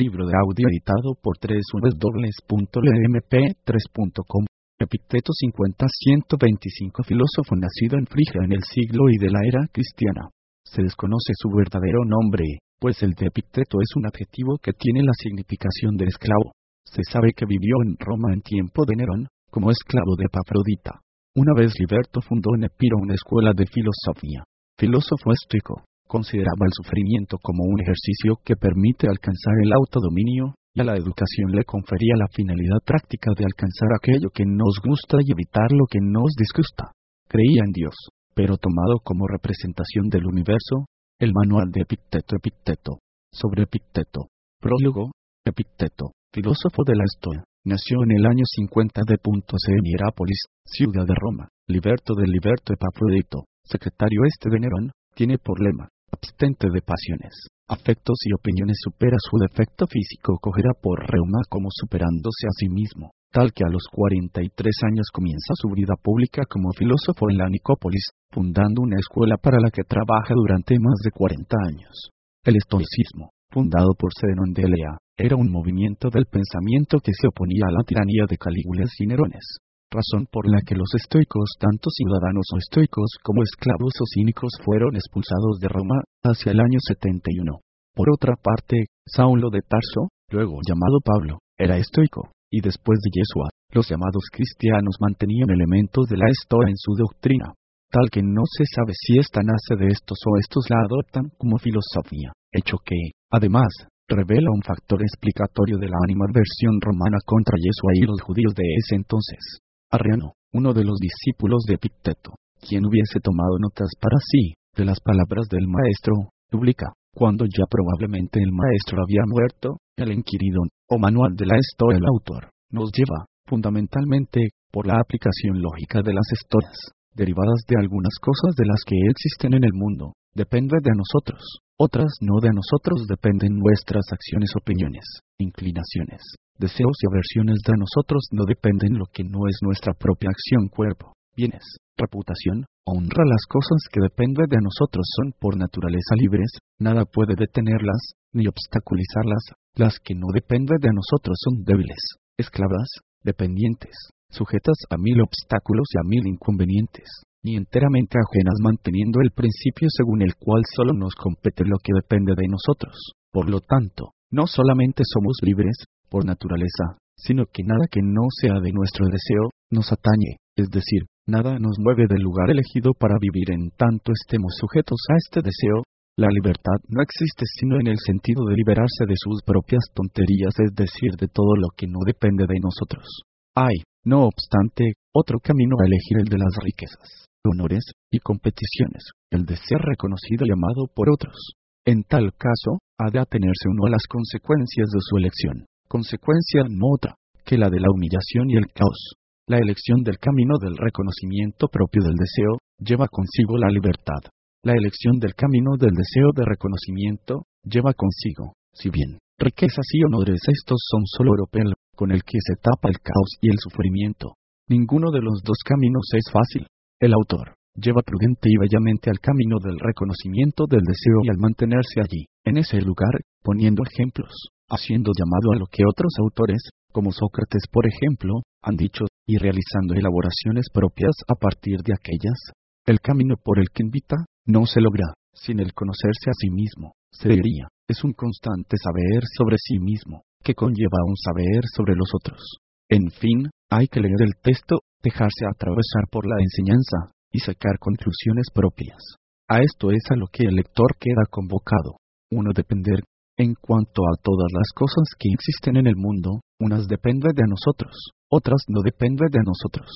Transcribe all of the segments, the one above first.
Libro de audio editado por 3w.mp3.com. Epicteto 50-125 Filósofo nacido en Frigia en el siglo y de la era cristiana. Se desconoce su verdadero nombre, pues el de Epicteto es un adjetivo que tiene la significación de esclavo. Se sabe que vivió en Roma en tiempo de Nerón, como esclavo de Epafrodita. Una vez liberto fundó en Epiro una escuela de filosofía. Filósofo estoico, consideraba el sufrimiento como un ejercicio que permite alcanzar el autodominio, y a la educación le confería la finalidad práctica de alcanzar aquello que nos gusta y evitar lo que nos disgusta. Creía en Dios, pero tomado como representación del universo, el manual de Epicteto Epicteto, sobre Epicteto, prólogo, Epicteto, filósofo de la Estoa, nació en el año 50 de C en Hierápolis, ciudad de Roma, liberto del liberto Epafrodito, secretario este de Nerón, tiene por lema, abstente de pasiones, afectos y opiniones supera su defecto físico cogerá por reuma como superándose a sí mismo, tal que a los 43 años comienza su vida pública como filósofo en la Nicópolis, fundando una escuela para la que trabaja durante más de 40 años. El estoicismo, fundado por Zenón de Elea, era un movimiento del pensamiento que se oponía a la tiranía de Calígulas y Nerones razón por la que los estoicos, tanto ciudadanos o estoicos como esclavos o cínicos, fueron expulsados de Roma hacia el año 71. Por otra parte, Saulo de Tarso, luego llamado Pablo, era estoico, y después de Yeshua, los llamados cristianos mantenían elementos de la estoa en su doctrina, tal que no se sabe si esta nace de estos o estos la adoptan como filosofía, hecho que, además, revela un factor explicatorio de la animadversión romana contra Yeshua y los judíos de ese entonces. Arriano, uno de los discípulos de Epicteto, quien hubiese tomado notas para sí de las palabras del maestro, publica, cuando ya probablemente el maestro había muerto, el Enquiridón, o manual de la Estoa el autor, nos lleva, fundamentalmente, por la aplicación lógica de las estoras, derivadas de algunas cosas de las que existen en el mundo, depende de nosotros, otras no de nosotros dependen nuestras acciones, opiniones, inclinaciones, deseos y aversiones de nosotros no dependen lo que no es nuestra propia acción, cuerpo, bienes, reputación, honra. Las cosas que dependen de nosotros son por naturaleza libres, nada puede detenerlas, ni obstaculizarlas, las que no dependen de nosotros son débiles, esclavas, dependientes, sujetas a mil obstáculos y a mil inconvenientes, ni enteramente ajenas manteniendo el principio según el cual solo nos compete lo que depende de nosotros. Por lo tanto, no solamente somos libres, por naturaleza, sino que nada que no sea de nuestro deseo, nos atañe, es decir, nada nos mueve del lugar elegido para vivir en tanto estemos sujetos a este deseo. La libertad no existe sino en el sentido de liberarse de sus propias tonterías, es decir, de todo lo que no depende de nosotros. Hay, no obstante, otro camino a elegir el de las riquezas, honores y competiciones, el de ser reconocido y amado por otros. En tal caso, ha de atenerse uno a las consecuencias de su elección consecuencia no otra que la de la humillación y el caos. La elección del camino del reconocimiento propio del deseo lleva consigo la libertad. La elección del camino del deseo de reconocimiento lleva consigo, si bien, riquezas y honores estos son solo oropel, con el que se tapa el caos y el sufrimiento. Ninguno de los dos caminos es fácil. El autor lleva prudente y bellamente al camino del reconocimiento del deseo y al mantenerse allí, en ese lugar, poniendo ejemplos, haciendo llamado a lo que otros autores, como Sócrates por ejemplo, han dicho, y realizando elaboraciones propias a partir de aquellas. El camino por el que invita, no se logra, sin el conocerse a sí mismo, se diría, es un constante saber sobre sí mismo, que conlleva un saber sobre los otros. En fin, hay que leer el texto, dejarse atravesar por la enseñanza, y sacar conclusiones propias. A esto es a lo que el lector queda convocado. Uno depender en cuanto a todas las cosas que existen en el mundo, unas dependen de nosotros, otras no dependen de nosotros.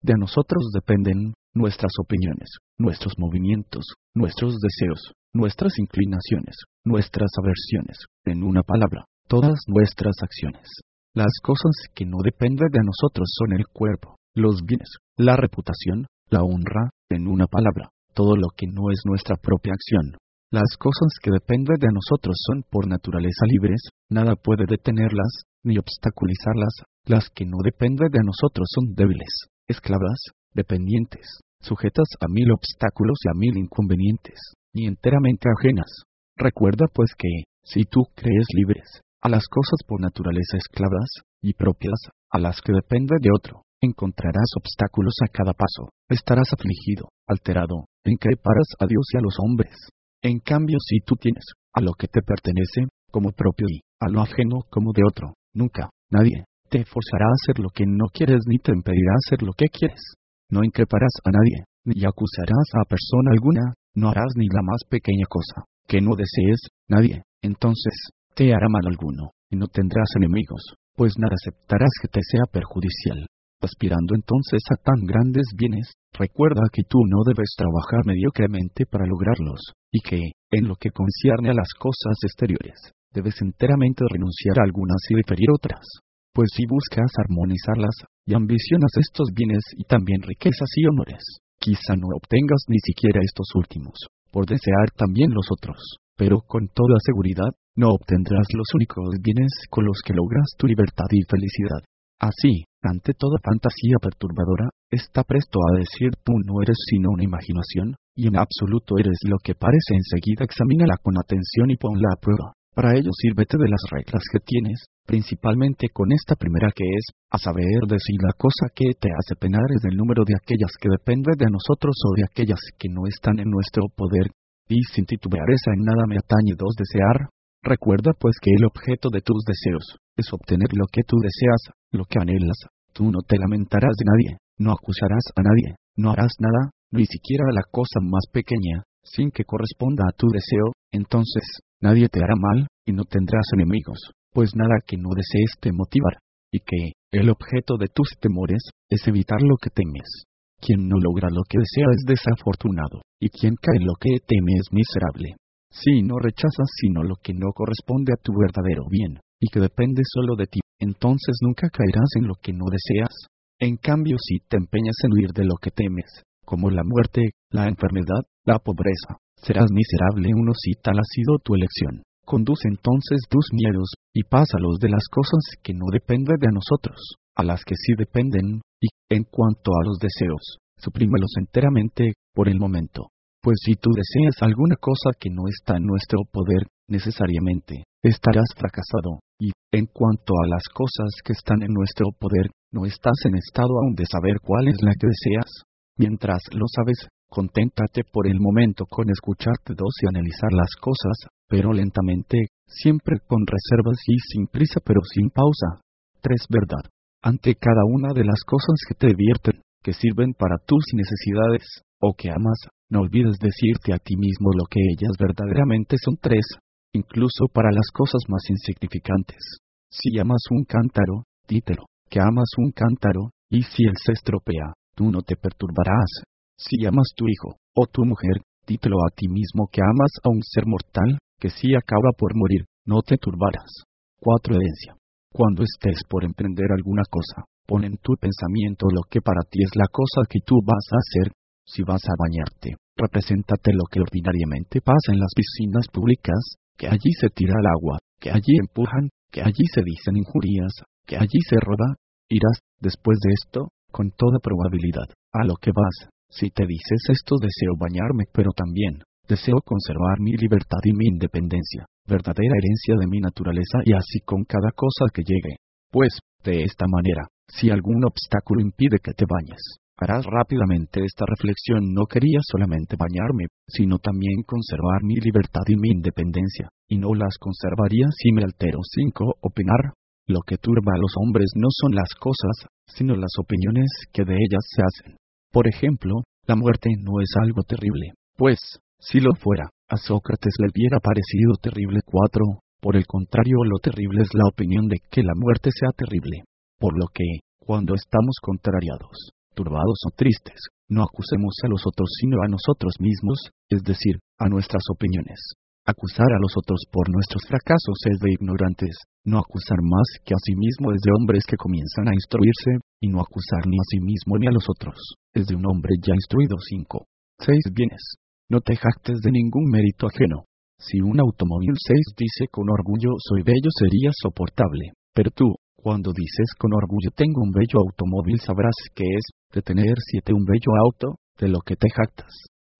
De nosotros dependen nuestras opiniones, nuestros movimientos, nuestros deseos, nuestras inclinaciones, nuestras aversiones, en una palabra, todas nuestras acciones. Las cosas que no dependen de nosotros son el cuerpo, los bienes, la reputación, la honra, en una palabra, todo lo que no es nuestra propia acción, las cosas que dependen de nosotros son por naturaleza libres, nada puede detenerlas, ni obstaculizarlas, las que no dependen de nosotros son débiles, esclavas, dependientes, sujetas a mil obstáculos y a mil inconvenientes, ni enteramente ajenas. Recuerda pues que, si tú crees libres, a las cosas por naturaleza esclavas y propias, a las que depende de otro. Encontrarás obstáculos a cada paso, estarás afligido, alterado, en que paras a Dios y a los hombres. En cambio, si tú tienes a lo que te pertenece, como propio y a lo ajeno como de otro, nunca, nadie, te forzará a hacer lo que no quieres ni te impedirá hacer lo que quieres. No increparás a nadie, ni acusarás a persona alguna, no harás ni la más pequeña cosa que no desees, nadie, entonces, te hará mal alguno, y no tendrás enemigos, pues nada aceptarás que te sea perjudicial aspirando entonces a tan grandes bienes, recuerda que tú no debes trabajar mediocremente para lograrlos, y que, en lo que concierne a las cosas exteriores, debes enteramente renunciar a algunas y preferir otras. Pues si buscas armonizarlas, y ambicionas estos bienes y también riquezas y honores, quizá no obtengas ni siquiera estos últimos, por desear también los otros, pero con toda seguridad, no obtendrás los únicos bienes con los que logras tu libertad y felicidad. Así, ante toda fantasía perturbadora, está presto a decir tú no eres sino una imaginación, y en absoluto eres lo que parece enseguida examínala con atención y ponla a prueba. Para ello sírvete de las reglas que tienes, principalmente con esta primera que es, a saber de si la cosa que te hace penar es del número de aquellas que dependen de nosotros o de aquellas que no están en nuestro poder, y sin titubear esa en nada me atañe dos desear, Recuerda pues que el objeto de tus deseos es obtener lo que tú deseas, lo que anhelas. Tú no te lamentarás de nadie, no acusarás a nadie, no harás nada, ni siquiera la cosa más pequeña, sin que corresponda a tu deseo, entonces, nadie te hará mal, y no tendrás enemigos, pues nada que no desees te motivar, y que, el objeto de tus temores, es evitar lo que temes. Quien no logra lo que desea es desafortunado, y quien cae en lo que teme es miserable. Si no rechazas sino lo que no corresponde a tu verdadero bien, y que depende solo de ti, entonces nunca caerás en lo que no deseas. En cambio, si te empeñas en huir de lo que temes, como la muerte, la enfermedad, la pobreza, serás miserable uno si tal ha sido tu elección. Conduce entonces tus miedos, y pásalos de las cosas que no dependen de nosotros, a las que sí dependen, y, en cuanto a los deseos, suprímelos enteramente, por el momento. Pues si tú deseas alguna cosa que no está en nuestro poder, necesariamente, estarás fracasado, y, en cuanto a las cosas que están en nuestro poder, no estás en estado aún de saber cuál es la que deseas. Mientras lo sabes, conténtate por el momento con escucharte dos y analizar las cosas, pero lentamente, siempre con reservas y sin prisa pero sin pausa. 3. Verdad. Ante cada una de las cosas que te divierten, que sirven para tus necesidades, o que amas, no olvides decirte a ti mismo lo que ellas verdaderamente son tres, incluso para las cosas más insignificantes. Si amas un cántaro, dítelo, que amas un cántaro, y si él se estropea, tú no te perturbarás. Si amas tu hijo, o tu mujer, dítelo a ti mismo que amas a un ser mortal, que si acaba por morir, no te turbarás. 4. Herencia. Cuando estés por emprender alguna cosa, pon en tu pensamiento lo que para ti es la cosa que tú vas a hacer, si vas a bañarte, represéntate lo que ordinariamente pasa en las piscinas públicas, que allí se tira el agua, que allí empujan, que allí se dicen injurias, que allí se roba. Irás, después de esto, con toda probabilidad, a lo que vas. Si te dices esto deseo bañarme, pero también, deseo conservar mi libertad y mi independencia, verdadera herencia de mi naturaleza y así con cada cosa que llegue. Pues, de esta manera, si algún obstáculo impide que te bañes, rápidamente esta reflexión. No quería solamente bañarme, sino también conservar mi libertad y mi independencia, y no las conservaría si me altero. 5. Opinar. Lo que turba a los hombres no son las cosas, sino las opiniones que de ellas se hacen. Por ejemplo, la muerte no es algo terrible, pues, si lo fuera, a Sócrates le hubiera parecido terrible 4. Por el contrario, lo terrible es la opinión de que la muerte sea terrible. Por lo que, cuando estamos contrariados, turbados o tristes, no acusemos a los otros sino a nosotros mismos, es decir, a nuestras opiniones. Acusar a los otros por nuestros fracasos es de ignorantes, no acusar más que a sí mismo es de hombres que comienzan a instruirse, y no acusar ni a sí mismo ni a los otros, es de un hombre ya instruido. 5. 6. Bienes. No te jactes de ningún mérito ajeno. Si un automóvil 6 dice con orgullo soy bello sería soportable, pero tú, cuando dices con orgullo tengo un bello automóvil sabrás que es, de tener siete un bello auto, de lo que te jactas.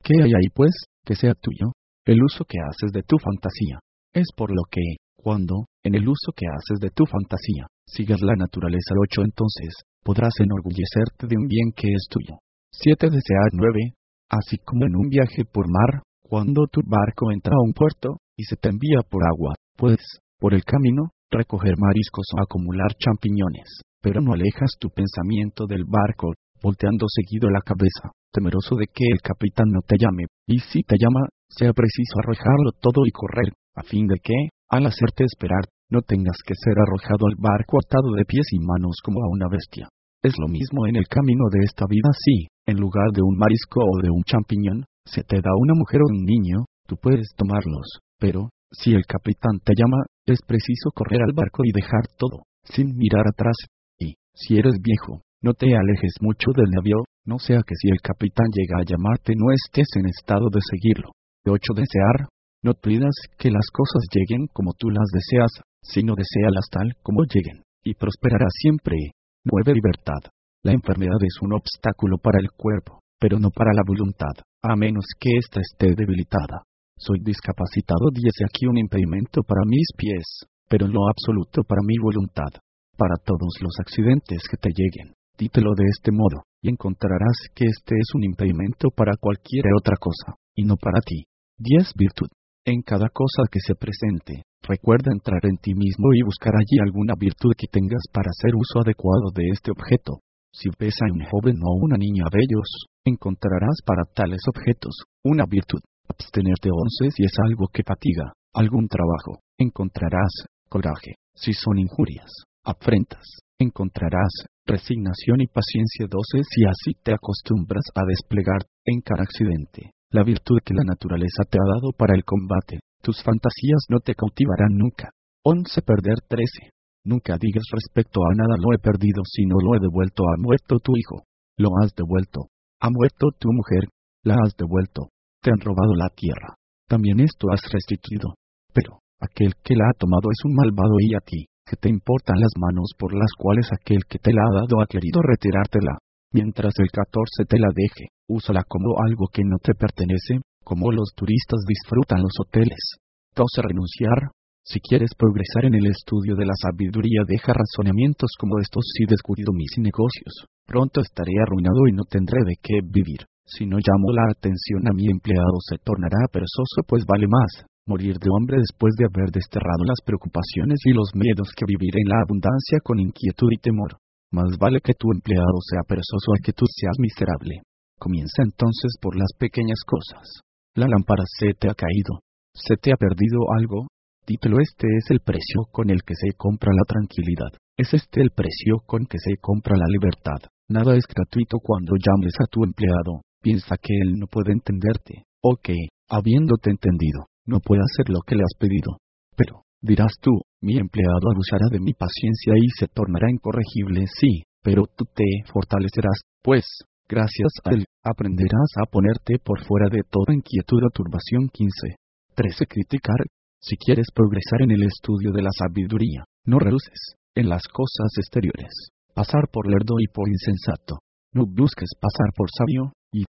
¿Qué hay ahí pues, que sea tuyo? El uso que haces de tu fantasía. Es por lo que, Cuando, en el uso que haces de tu fantasía, sigas la naturaleza 8 entonces, podrás enorgullecerte de un bien que es tuyo. 7. Desear 9. Así como en un viaje por mar, cuando tu barco entra a un puerto, y se te envía por agua, puedes, por el camino, recoger mariscos o acumular champiñones, pero no alejas tu pensamiento del barco, volteando seguido la cabeza, temeroso de que el capitán no te llame, y si te llama, sea preciso arrojarlo todo y correr, a fin de que, al hacerte esperar, no tengas que ser arrojado al barco atado de pies y manos como a una bestia. Es lo mismo en el camino de esta vida si, en lugar de un marisco o de un champiñón, se te da una mujer o un niño, tú puedes tomarlos, pero, si el capitán te llama, es preciso correr al barco y dejar todo, sin mirar atrás. Y, si eres viejo, no te alejes mucho del navío, no sea que si el capitán llega a llamarte no estés en estado de seguirlo. 8. Desear. No pidas que las cosas lleguen como tú las deseas, sino deséalas tal como lleguen, y prosperará siempre. 9. Libertad. La enfermedad es un obstáculo para el cuerpo, pero no para la voluntad, a menos que ésta esté debilitada. Soy discapacitado es aquí un impedimento para mis pies, pero en lo absoluto para mi voluntad. Para todos los accidentes que te lleguen, dítelo de este modo, y encontrarás que este es un impedimento para cualquier otra cosa, y no para ti. 10. Virtud. En cada cosa que se presente, recuerda entrar en ti mismo y buscar allí alguna virtud que tengas para hacer uso adecuado de este objeto. Si ves a un joven o una niña bellos, encontrarás para tales objetos una virtud. Abstenerte once si es algo que fatiga, algún trabajo, encontrarás coraje. Si son injurias, afrentas, encontrarás resignación y paciencia doce si así te acostumbras a desplegar en cada accidente la virtud que la naturaleza te ha dado para el combate. Tus fantasías no te cautivarán nunca. Once Perder trece. Nunca digas respecto a nada lo he perdido sino lo he devuelto. Ha muerto tu hijo. Lo has devuelto. Ha muerto tu mujer. La has devuelto. Te han robado la tierra. También esto has restituido. Pero, aquel que la ha tomado es un malvado y a ti, que te importan las manos por las cuales aquel que te la ha dado ha querido retirártela. Mientras el 14 te la deje, úsala como algo que no te pertenece, como los turistas disfrutan los hoteles. 12. Renunciar. Si quieres progresar en el estudio de la sabiduría, deja razonamientos como estos si descuido mis negocios. Pronto estaré arruinado y no tendré de qué vivir. Si no llamo la atención a mi empleado se tornará perezoso pues vale más morir de hambre después de haber desterrado las preocupaciones y los miedos que vivir en la abundancia con inquietud y temor. Más vale que tu empleado sea perezoso a que tú seas miserable. Comienza entonces por las pequeñas cosas. La lámpara se te ha caído. ¿Se te ha perdido algo? Dítelo este es el precio con el que se compra la tranquilidad. Es este el precio con que se compra la libertad. Nada es gratuito cuando llames a tu empleado. Piensa que él no puede entenderte, o que, habiéndote entendido, no puede hacer lo que le has pedido. Pero, dirás tú, mi empleado abusará de mi paciencia y se tornará incorregible, sí, pero tú te fortalecerás, pues, gracias a él, aprenderás a ponerte por fuera de toda inquietud o turbación 15. 13. Criticar. Si quieres progresar en el estudio de la sabiduría, no reduces, en las cosas exteriores, pasar por lerdo y por insensato. No busques pasar por sabio,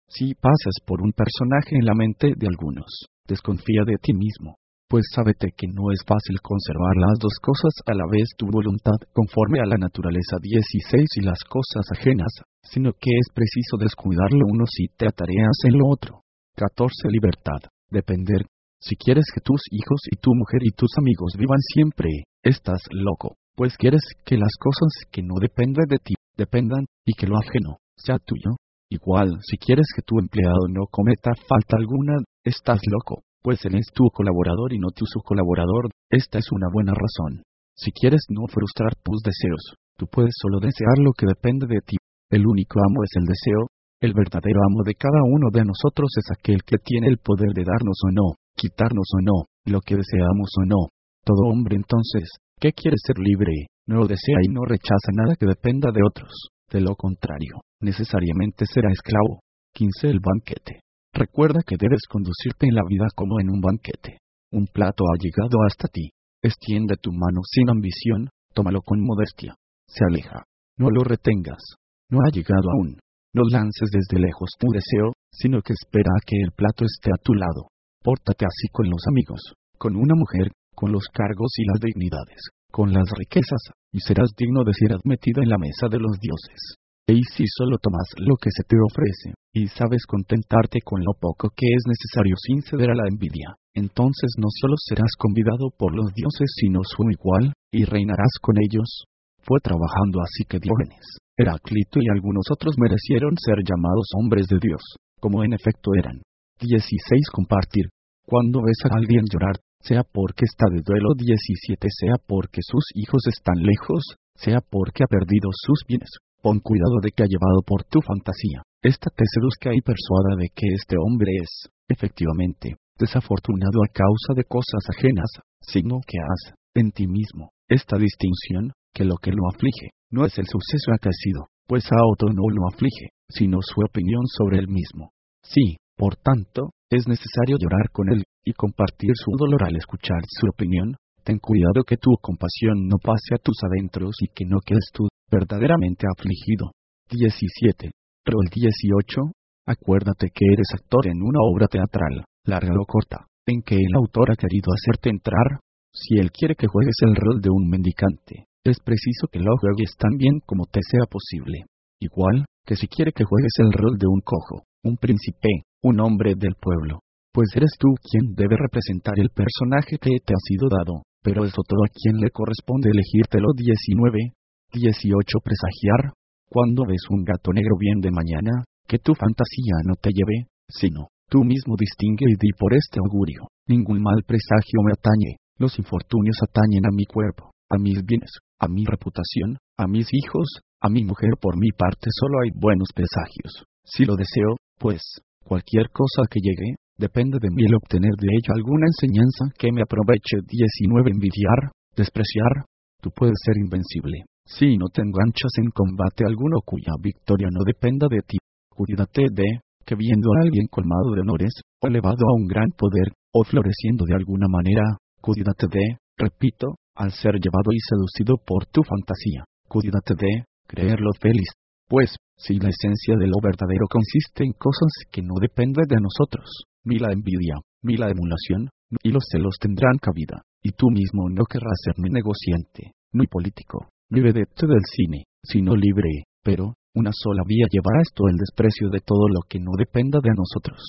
si pasas por un personaje en la mente de algunos, desconfía de ti mismo, pues sábete que no es fácil conservar las dos cosas a la vez tu voluntad conforme a la naturaleza 16 y las cosas ajenas, sino que es preciso descuidar lo uno si te atareas en lo otro. 14. Libertad. Depender. Si quieres que tus hijos y tu mujer y tus amigos vivan siempre, estás loco, pues quieres que las cosas que no dependen de ti dependan, y que lo ajeno sea tuyo. Igual, si quieres que tu empleado no cometa falta alguna, estás loco, pues él es tu colaborador y no tu su colaborador, esta es una buena razón. Si quieres no frustrar tus deseos, tú puedes solo desear lo que depende de ti. El único amo es el deseo, el verdadero amo de cada uno de nosotros es aquel que tiene el poder de darnos o no, quitarnos o no, lo que deseamos o no. Todo hombre entonces, que quiere ser libre, no lo desea y no rechaza nada que dependa de otros. De lo contrario, necesariamente será esclavo. 15. El banquete. Recuerda que debes conducirte en la vida como en un banquete. Un plato ha llegado hasta ti. Extiende tu mano sin ambición, tómalo con modestia. Se aleja. No lo retengas. No ha llegado aún. No lances desde lejos tu deseo, sino que espera a que el plato esté a tu lado. Pórtate así con los amigos, con una mujer, con los cargos y las dignidades, con las riquezas, y serás digno de ser admitido en la mesa de los dioses. Y si solo tomas lo que se te ofrece, y sabes contentarte con lo poco que es necesario sin ceder a la envidia, entonces no solo serás convidado por los dioses sino su igual, y reinarás con ellos. Fue trabajando así que Diógenes, Heráclito y algunos otros merecieron ser llamados hombres de Dios, como en efecto eran. 16. Compartir. Cuando ves a alguien llorar, sea porque está de duelo 17, sea porque sus hijos están lejos, sea porque ha perdido sus bienes, Pon cuidado de que ha llevado por tu fantasía. Esta te seduzca y persuada de que este hombre es, efectivamente, desafortunado a causa de cosas ajenas, signo que has, en ti mismo, esta distinción, que lo que lo aflige, no es el suceso acaecido, pues a otro no lo aflige, sino su opinión sobre él mismo. Sí, por tanto, es necesario llorar con él, y compartir su dolor al escuchar su opinión, ten cuidado que tu compasión no pase a tus adentros y que no quedes tú verdaderamente afligido. 17. Pero el 18. Acuérdate que eres actor en una obra teatral, larga o corta, en que el autor ha querido hacerte entrar. Si él quiere que juegues el rol de un mendicante, es preciso que lo juegues tan bien como te sea posible. Igual que si quiere que juegues el rol de un cojo, un príncipe, un hombre del pueblo, pues eres tú quien debe representar el personaje que te ha sido dado, pero es otro a quien le corresponde elegírtelo 19. 18. Presagiar. Cuando ves un gato negro bien de mañana, que tu fantasía no te lleve, sino, tú mismo distingue y di por este augurio, ningún mal presagio me atañe, los infortunios atañen a mi cuerpo, a mis bienes, a mi reputación, a mis hijos, a mi mujer por mi parte solo hay buenos presagios. Si lo deseo, pues, cualquier cosa que llegue, depende de mí el obtener de ella alguna enseñanza que me aproveche. 19. Envidiar, despreciar, tú puedes ser invencible. Si no te enganchas en combate alguno cuya victoria no dependa de ti, cuídate de, que viendo a alguien colmado de honores, o elevado a un gran poder, o floreciendo de alguna manera, cuídate de, repito, al ser llevado y seducido por tu fantasía, cuídate de, creerlo feliz. Pues, si la esencia de lo verdadero consiste en cosas que no dependen de nosotros, ni la envidia, ni la emulación, ni los celos tendrán cabida, y tú mismo no querrás ser ni negociante, ni político, ni vedette del cine, sino libre, pero, una sola vía llevará esto el desprecio de todo lo que no dependa de nosotros.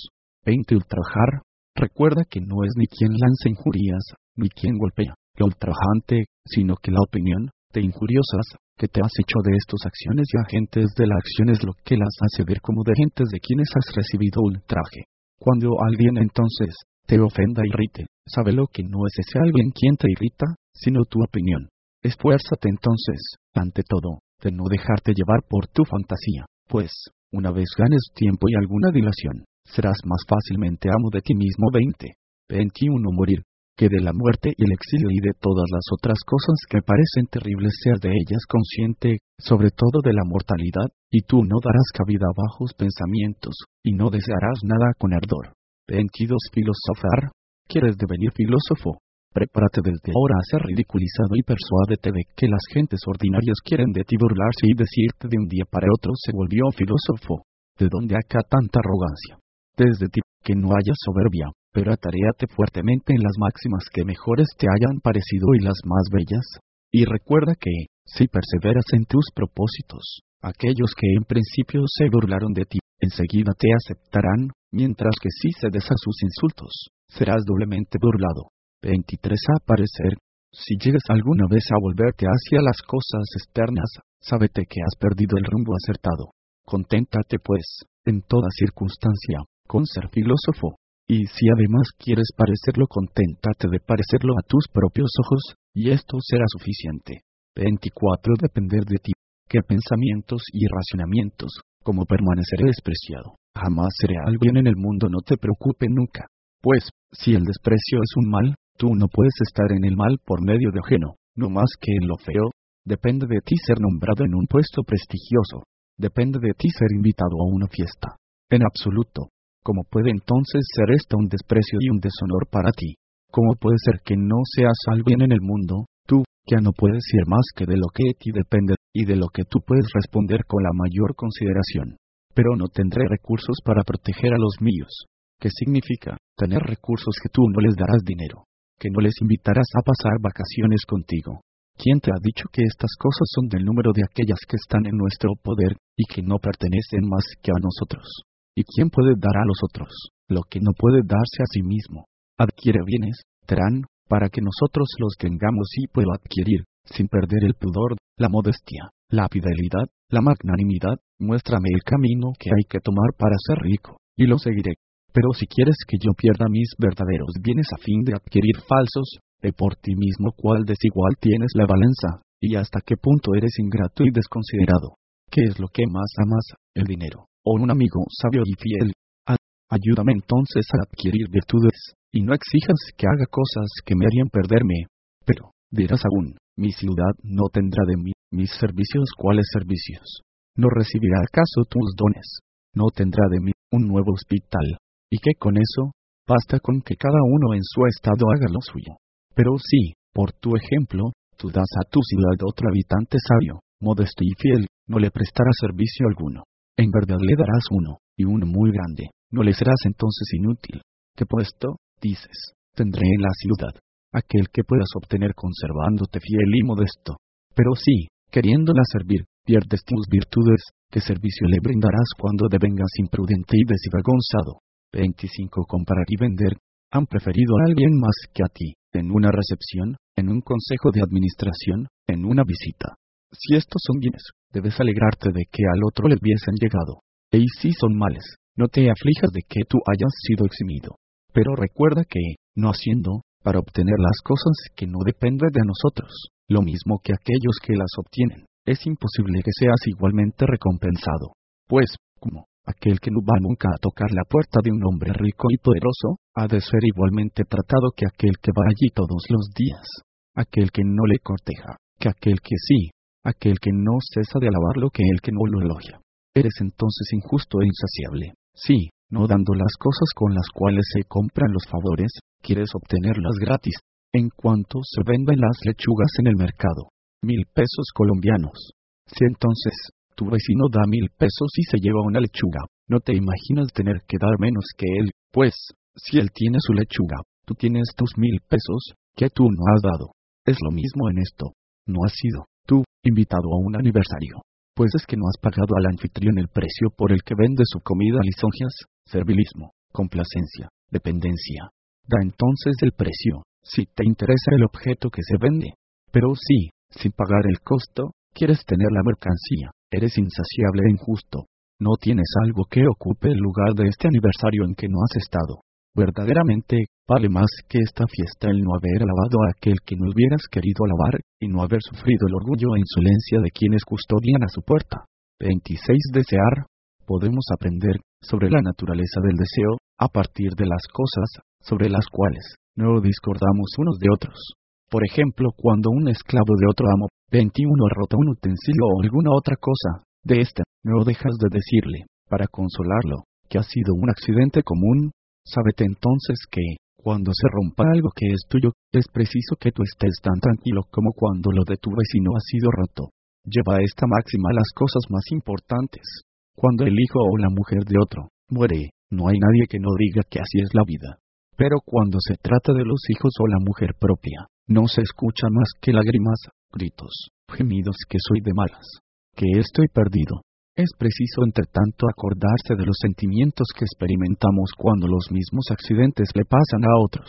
20. Ultrajar. Recuerda que no es ni quien lanza injurias, ni quien golpea, lo ultrajante, sino que la opinión, de injuriosas, que te has hecho de estos acciones y agentes de la acción es lo que las hace ver como de gentes de quienes has recibido ultraje. Cuando alguien entonces te ofenda e irrite, sábelo que no es ese alguien quien te irrita, sino tu opinión. Esfuérzate entonces, ante todo, de no dejarte llevar por tu fantasía, pues, una vez ganes tiempo y alguna dilación, serás más fácilmente amo de ti mismo. 20. 21. Morir, que de la muerte y el exilio y de todas las otras cosas que parecen terribles ser de ellas consciente, sobre todo de la mortalidad, y tú no darás cabida a bajos pensamientos, y no desearás nada con ardor. 22. Filosofar. ¿Quieres devenir filósofo? Prepárate desde ahora a ser ridiculizado y persuádete de que las gentes ordinarias quieren de ti burlarse y decirte de un día para otro se volvió filósofo. ¿De dónde acá tanta arrogancia? Desde ti, que no haya soberbia, pero ataréate fuertemente en las máximas que mejores te hayan parecido y las más bellas. Y recuerda que, si perseveras en tus propósitos, aquellos que en principio se burlaron de ti, enseguida te aceptarán, mientras que si cedes a sus insultos, serás doblemente burlado. 23. Aparecer. Si llegas alguna vez a volverte hacia las cosas externas, sábete que has perdido el rumbo acertado. Conténtate, pues, en toda circunstancia, con ser filósofo. Y si además quieres parecerlo, conténtate de parecerlo a tus propios ojos, y esto será suficiente. 24. Depender de ti. ¿Qué pensamientos y racionamientos, como permaneceré despreciado, jamás seré alguien en el mundo, no te preocupe nunca. Pues, si el desprecio es un mal, Tú no puedes estar en el mal por medio de ajeno, no más que en lo feo. Depende de ti ser nombrado en un puesto prestigioso. Depende de ti ser invitado a una fiesta. En absoluto. ¿Cómo puede entonces ser esto un desprecio y un deshonor para ti? ¿Cómo puede ser que no seas alguien en el mundo, tú, que no puedes ser más que de lo que de ti depende, y de lo que tú puedes responder con la mayor consideración? Pero no tendré recursos para proteger a los míos. ¿Qué significa tener recursos que tú no les darás dinero? que no les invitarás a pasar vacaciones contigo. ¿Quién te ha dicho que estas cosas son del número de aquellas que están en nuestro poder, y que no pertenecen más que a nosotros? ¿Y quién puede dar a los otros lo que no puede darse a sí mismo? Adquiere bienes, terán, para que nosotros los tengamos y puedo adquirir, sin perder el pudor, la modestia, la fidelidad, la magnanimidad, muéstrame el camino que hay que tomar para ser rico, y lo seguiré. Pero si quieres que yo pierda mis verdaderos bienes a fin de adquirir falsos, ve por ti mismo cuál desigual tienes la balanza, y hasta qué punto eres ingrato y desconsiderado. ¿Qué es lo que más amas, el dinero, o un amigo sabio y fiel? ayúdame entonces a adquirir virtudes, y no exijas que haga cosas que me harían perderme. Pero, dirás aún, mi ciudad no tendrá de mí, mis servicios cuáles servicios. No recibirá acaso tus dones. No tendrá de mí un nuevo hospital. Y que con eso, basta con que cada uno en su estado haga lo suyo. Pero si, por tu ejemplo, tú das a tu ciudad otro habitante sabio, modesto y fiel, no le prestarás servicio alguno. En verdad le darás uno, y uno muy grande, no le serás entonces inútil. Que puesto, dices, tendré en la ciudad, aquel que puedas obtener conservándote fiel y modesto. Pero si, queriéndola servir, pierdes tus virtudes, ¿qué servicio le brindarás cuando devengas imprudente y desvergonzado? 25. Comprar y vender. Han preferido a alguien más que a ti, en una recepción, en un consejo de administración, en una visita. Si estos son bienes, debes alegrarte de que al otro le hubiesen llegado. Y si son males, no te aflijas de que tú hayas sido eximido. Pero recuerda que, no haciendo, para obtener las cosas que no dependen de nosotros, lo mismo que aquellos que las obtienen, es imposible que seas igualmente recompensado. Pues, como aquel que no va nunca a tocar la puerta de un hombre rico y poderoso, ha de ser igualmente tratado que aquel que va allí todos los días, aquel que no le corteja, que aquel que sí, aquel que no cesa de alabarlo que el que no lo elogia. Eres entonces injusto e insaciable. Sí, no dando las cosas con las cuales se compran los favores, quieres obtenerlas gratis. En cuanto se venden las lechugas en el mercado, mil pesos colombianos. Si entonces, tu vecino da mil pesos y se lleva una lechuga, no te imaginas tener que dar menos que él, pues, si él tiene su lechuga, tú tienes tus mil pesos, que tú no has dado. Es lo mismo en esto. No has sido, tú, invitado a un aniversario. Pues es que no has pagado al anfitrión el precio por el que vende su comida lisonjas, servilismo, complacencia, dependencia. Da entonces el precio, si te interesa el objeto que se vende. Pero si, sin pagar el costo, quieres tener la mercancía, eres insaciable e injusto. No tienes algo que ocupe el lugar de este aniversario en que no has estado. Verdaderamente, vale más que esta fiesta el no haber alabado a aquel que no hubieras querido alabar, y no haber sufrido el orgullo e insolencia de quienes custodian a su puerta. 26. Desear. Podemos aprender, sobre la naturaleza del deseo, a partir de las cosas, sobre las cuales, no discordamos unos de otros. Por ejemplo, cuando un esclavo de otro amo, 21 rota un utensilio o alguna otra cosa, de este, no dejas de decirle, para consolarlo, que ha sido un accidente común, sábete entonces que, cuando se rompa algo que es tuyo, es preciso que tú estés tan tranquilo como cuando lo de tu vecino ha sido roto. Lleva esta máxima a las cosas más importantes. Cuando el hijo o la mujer de otro muere, no hay nadie que no diga que así es la vida. Pero cuando se trata de los hijos o la mujer propia, no se escucha más que lágrimas, gritos, gemidos que soy de malas, que estoy perdido. Es preciso entre tanto acordarse de los sentimientos que experimentamos cuando los mismos accidentes le pasan a otros.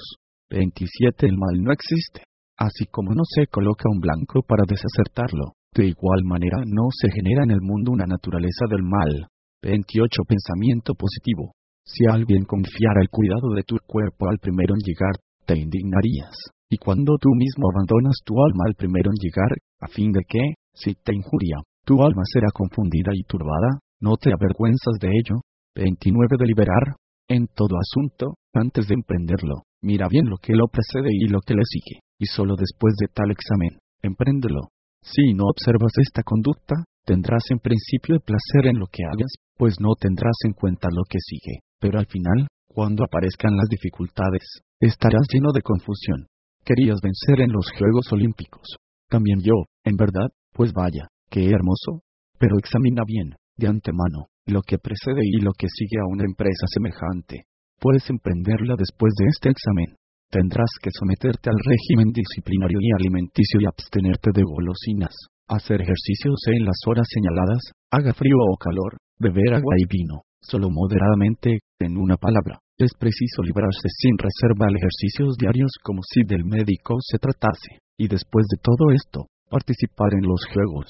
27. El mal no existe. Así como no se coloca un blanco para desacertarlo, de igual manera no se genera en el mundo una naturaleza del mal. 28. Pensamiento positivo. Si alguien confiara el cuidado de tu cuerpo al primero en llegar, te indignarías. Y cuando tú mismo abandonas tu alma al primero en llegar, a fin de que, si te injuria, tu alma será confundida y turbada, no te avergüenzas de ello. 29. Deliberar. En todo asunto, antes de emprenderlo, mira bien lo que lo precede y lo que le sigue, y solo después de tal examen, empréndelo. Si no observas esta conducta, tendrás en principio el placer en lo que hagas, pues no tendrás en cuenta lo que sigue, pero al final, cuando aparezcan las dificultades, estarás lleno de confusión. Querías vencer en los Juegos Olímpicos. También yo, en verdad, pues vaya, qué hermoso. Pero examina bien, de antemano, lo que precede y lo que sigue a una empresa semejante. Puedes emprenderla después de este examen. tendrás que someterte al régimen disciplinario y alimenticio y abstenerte de golosinas, hacer ejercicios en las horas señaladas, haga frío o calor, beber agua y vino, solo moderadamente, en una palabra. Es preciso librarse sin reserva al ejercicios diarios como si del médico se tratase, y después de todo esto, participar en los juegos.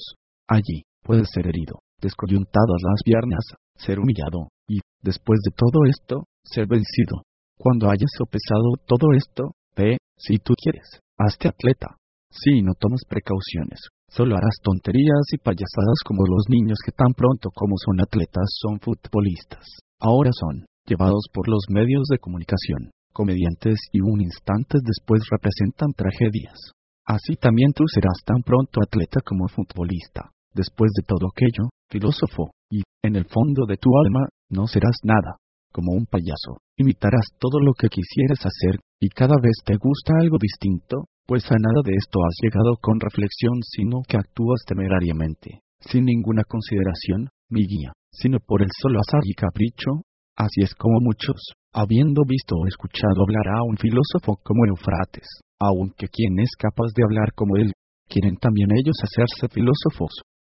Allí, puedes ser herido, descoyuntadas las piernas, ser humillado, y, después de todo esto, ser vencido. Cuando hayas sopesado todo esto, ve, si tú quieres, hazte atleta. Si no tomas precauciones, solo harás tonterías y payasadas como los niños que tan pronto como son atletas son futbolistas. Ahora son, llevados por los medios de comunicación, comediantes y un instante después representan tragedias. Así también tú serás tan pronto atleta como futbolista. Después de todo aquello, filósofo, y, en el fondo de tu alma, no serás nada. Como un payaso, imitarás todo lo que quisieras hacer, y cada vez te gusta algo distinto, pues a nada de esto has llegado con reflexión, sino que actúas temerariamente, sin ninguna consideración, mi guía, sino por el solo azar y capricho. Así es como muchos, habiendo visto o escuchado hablar a un filósofo como Eufrates, aunque quien es capaz de hablar como él, quieren también ellos hacerse filósofos.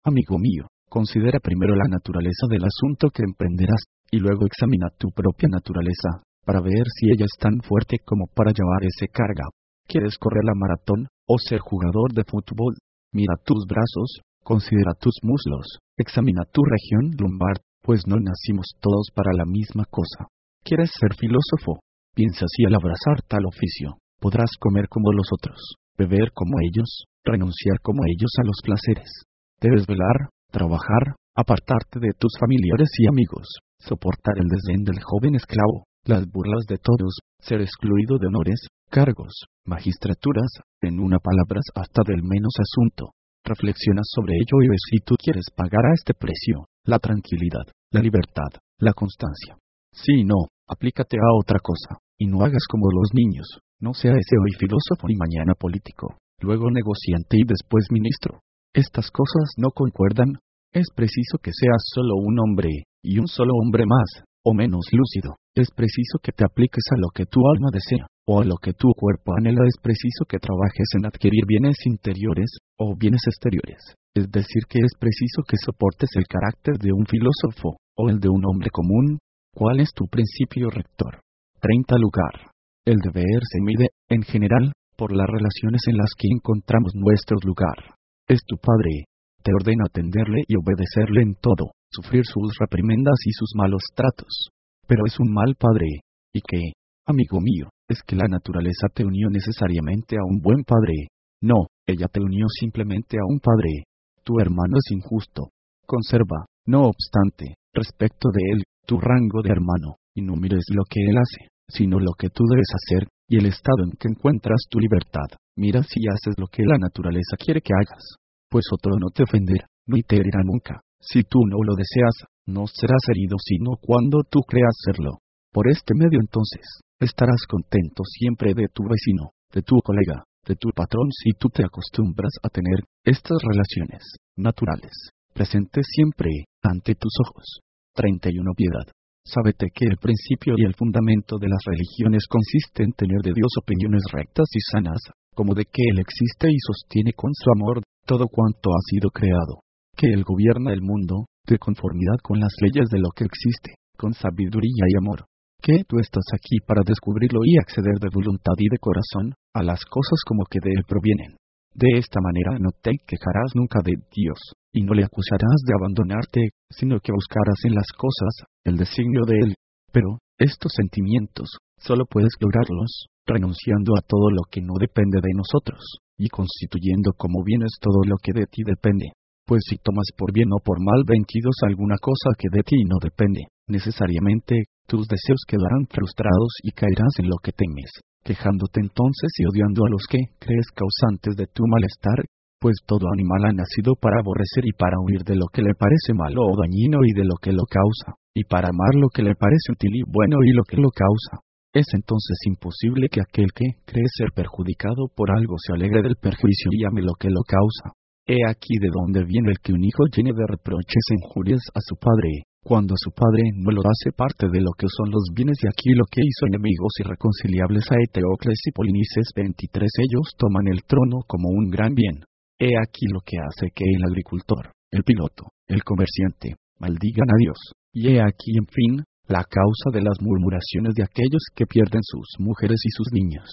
Amigo mío, considera primero la naturaleza del asunto que emprenderás, y luego examina tu propia naturaleza, para ver si ella es tan fuerte como para llevar ese carga. ¿Quieres correr la maratón, o ser jugador de fútbol? Mira tus brazos, considera tus muslos, examina tu región lumbar, pues no nacimos todos para la misma cosa. ¿Quieres ser filósofo? Piensa si al abrazar tal oficio, podrás comer como los otros, beber como ellos, renunciar como ellos a los placeres. Debes velar, trabajar, apartarte de tus familiares y amigos, soportar el desdén del joven esclavo, las burlas de todos, ser excluido de honores, cargos, magistraturas, en una palabra hasta del menos asunto. Reflexiona sobre ello y ves si tú quieres pagar a este precio, la tranquilidad, la libertad, la constancia. Si no, aplícate a otra cosa, y no hagas como los niños, no sea ese hoy filósofo y mañana político, luego negociante y después ministro. Estas cosas no concuerdan, es preciso que seas solo un hombre, y un solo hombre más, o menos lúcido. Es preciso que te apliques a lo que tu alma desea, o a lo que tu cuerpo anhela. Es preciso que trabajes en adquirir bienes interiores, o bienes exteriores. Es decir, que es preciso que soportes el carácter de un filósofo, o el de un hombre común. ¿Cuál es tu principio rector? 30 lugar. El deber se mide, en general, por las relaciones en las que encontramos nuestro lugar. Es tu Padre, te ordena atenderle y obedecerle en todo, sufrir sus reprimendas y sus malos tratos. Pero es un mal padre, y que, amigo mío, es que la naturaleza te unió necesariamente a un buen padre. No, ella te unió simplemente a un padre. Tu hermano es injusto. Conserva, no obstante, respecto de él, tu rango de hermano, y no mires lo que él hace, sino lo que tú debes hacer, y el estado en que encuentras tu libertad. Mira si haces lo que la naturaleza quiere que hagas pues otro no te ofenderá, ni te herirá nunca. Si tú no lo deseas, no serás herido sino cuando tú creas serlo. Por este medio entonces, estarás contento siempre de tu vecino, de tu colega, de tu patrón si tú te acostumbras a tener estas relaciones naturales, presentes siempre ante tus ojos. 31 Piedad. Sábete que el principio y el fundamento de las religiones consiste en tener de Dios opiniones rectas y sanas, como de que Él existe y sostiene con su amor todo cuanto ha sido creado, que Él gobierna el mundo, de conformidad con las leyes de lo que existe, con sabiduría y amor, que tú estás aquí para descubrirlo y acceder de voluntad y de corazón, a las cosas como que de Él provienen. De esta manera no te quejarás nunca de Dios, y no le acusarás de abandonarte, sino que buscarás en las cosas el designio de Él. Pero, estos sentimientos, solo puedes lograrlos, renunciando a todo lo que no depende de nosotros, y constituyendo como bienes todo lo que de ti depende. Pues si tomas por bien o por mal vencidos alguna cosa que de ti no depende, necesariamente, tus deseos quedarán frustrados y caerás en lo que temes, quejándote entonces y odiando a los que crees causantes de tu malestar, pues todo animal ha nacido para aborrecer y para huir de lo que le parece malo o dañino y de lo que lo causa, y para amar lo que le parece útil y bueno y lo que lo causa. Es entonces imposible que aquel que cree ser perjudicado por algo se alegre del perjuicio y ame lo que lo causa. He aquí de dónde viene el que un hijo llene de reproches e injurias a su padre, cuando su padre no lo hace parte de lo que son los bienes de aquí lo que hizo enemigos irreconciliables a Eteocles y Polinices 23 ellos toman el trono como un gran bien. He aquí lo que hace que el agricultor, el piloto, el comerciante, maldigan a Dios. Y he aquí, en fin, la causa de las murmuraciones de aquellos que pierden sus mujeres y sus niños.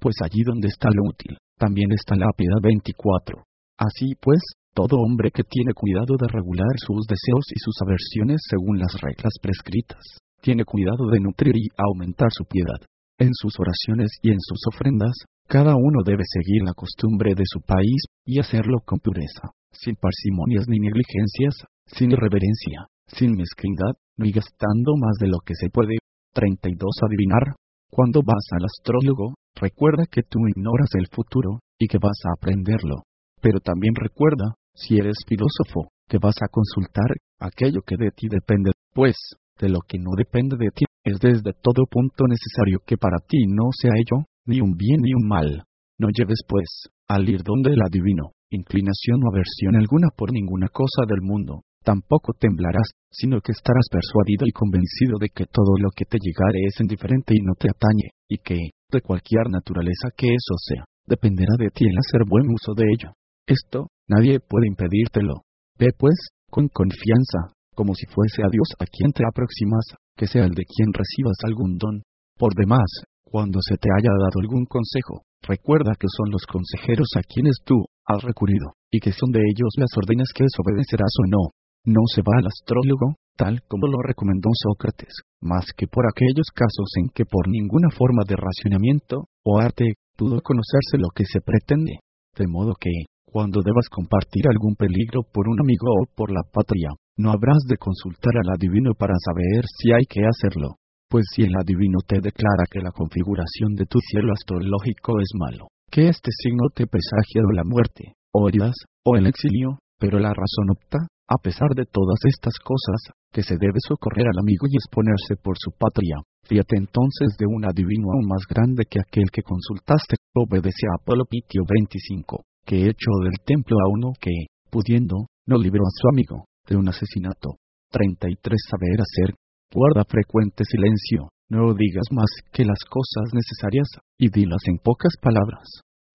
Pues allí donde está lo útil, también está la piedad 24. Así pues, todo hombre que tiene cuidado de regular sus deseos y sus aversiones según las reglas prescritas, tiene cuidado de nutrir y aumentar su piedad. En sus oraciones y en sus ofrendas, cada uno debe seguir la costumbre de su país y hacerlo con pureza, sin parsimonias ni negligencias, sin irreverencia, sin mezquindad, ni gastando más de lo que se puede. 32. Adivinar. Cuando vas al astrólogo, recuerda que tú ignoras el futuro, y que vas a aprenderlo. Pero también recuerda, si eres filósofo, que vas a consultar aquello que de ti depende, pues, de lo que no depende de ti, es desde todo punto necesario que para ti no sea ello, ni un bien ni un mal. No lleves, pues, al ir donde el adivino, inclinación o aversión alguna por ninguna cosa del mundo, tampoco temblarás, sino que estarás persuadido y convencido de que todo lo que te llegare es indiferente y no te atañe, y que, de cualquier naturaleza que eso sea, dependerá de ti el hacer buen uso de ello. Esto, nadie puede impedírtelo. Ve pues, con confianza, como si fuese a Dios a quien te aproximas, que sea el de quien recibas algún don. Por demás, cuando se te haya dado algún consejo, recuerda que son los consejeros a quienes tú has recurrido, y que son de ellos las órdenes que desobedecerás o no. No se va al astrólogo, tal como lo recomendó Sócrates, más que por aquellos casos en que por ninguna forma de racionamiento o arte pudo conocerse lo que se pretende. De modo que, cuando debas compartir algún peligro por un amigo o por la patria, no habrás de consultar al adivino para saber si hay que hacerlo. Pues si el adivino te declara que la configuración de tu cielo astrológico es malo, que este signo te presagia de la muerte, o heridas, o el exilio, pero la razón opta, a pesar de todas estas cosas, que se debe socorrer al amigo y exponerse por su patria. Fíjate entonces de un adivino aún más grande que aquel que consultaste, obedece a Apolo Pitio 25 que hecho del templo a uno que, pudiendo, no libró a su amigo de un asesinato. 33. Saber hacer. Guarda frecuente silencio, no digas más que las cosas necesarias, y dilas en pocas palabras.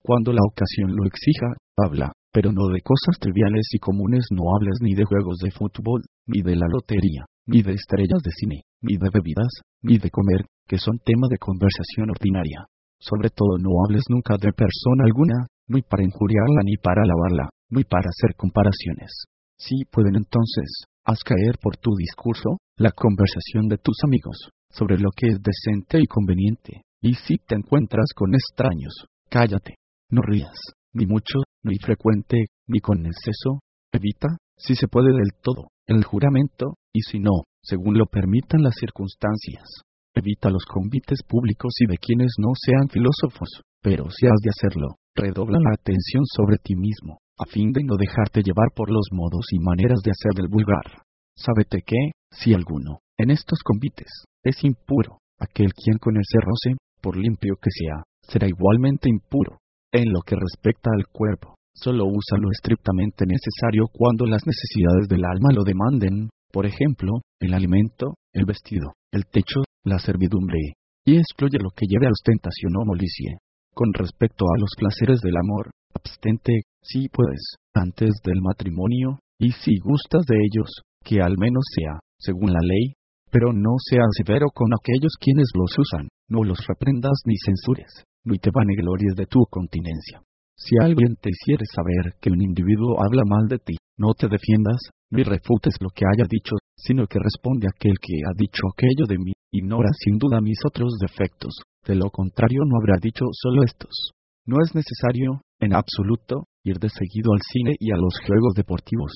Cuando la ocasión lo exija, habla, pero no de cosas triviales y comunes no hables ni de juegos de fútbol, ni de la lotería, ni de estrellas de cine, ni de bebidas, ni de comer, que son tema de conversación ordinaria. Sobre todo no hables nunca de persona alguna, ni para injuriarla ni para alabarla, ni para hacer comparaciones. Si pueden entonces, haz caer por tu discurso, la conversación de tus amigos, sobre lo que es decente y conveniente, y si te encuentras con extraños, cállate, no rías, ni mucho, ni frecuente, ni con exceso, evita, si se puede del todo, el juramento, y si no, según lo permitan las circunstancias. Evita los convites públicos y de quienes no sean filósofos, pero si has de hacerlo, redobla la atención sobre ti mismo, a fin de no dejarte llevar por los modos y maneras de hacer del vulgar. Sábete que, si alguno, en estos convites, es impuro, aquel quien con ese roce, por limpio que sea, será igualmente impuro. En lo que respecta al cuerpo, solo usa lo estrictamente necesario cuando las necesidades del alma lo demanden, por ejemplo, el alimento, el vestido, el techo, la servidumbre, y excluye lo que lleve a ostentación o molicie. Con respecto a los placeres del amor, abstente, si puedes, antes del matrimonio, y si gustas de ellos, que al menos sea, según la ley, pero no seas severo con aquellos quienes los usan, no los reprendas ni censures, ni te vaneglories de tu continencia. Si alguien te hiciere saber que un individuo habla mal de ti, no te defiendas, ni refutes lo que haya dicho, sino que responde aquel que ha dicho aquello de mí, ignora sin duda mis otros defectos, de lo contrario no habrá dicho solo estos. No es necesario, en absoluto, ir de seguido al cine y a los juegos deportivos.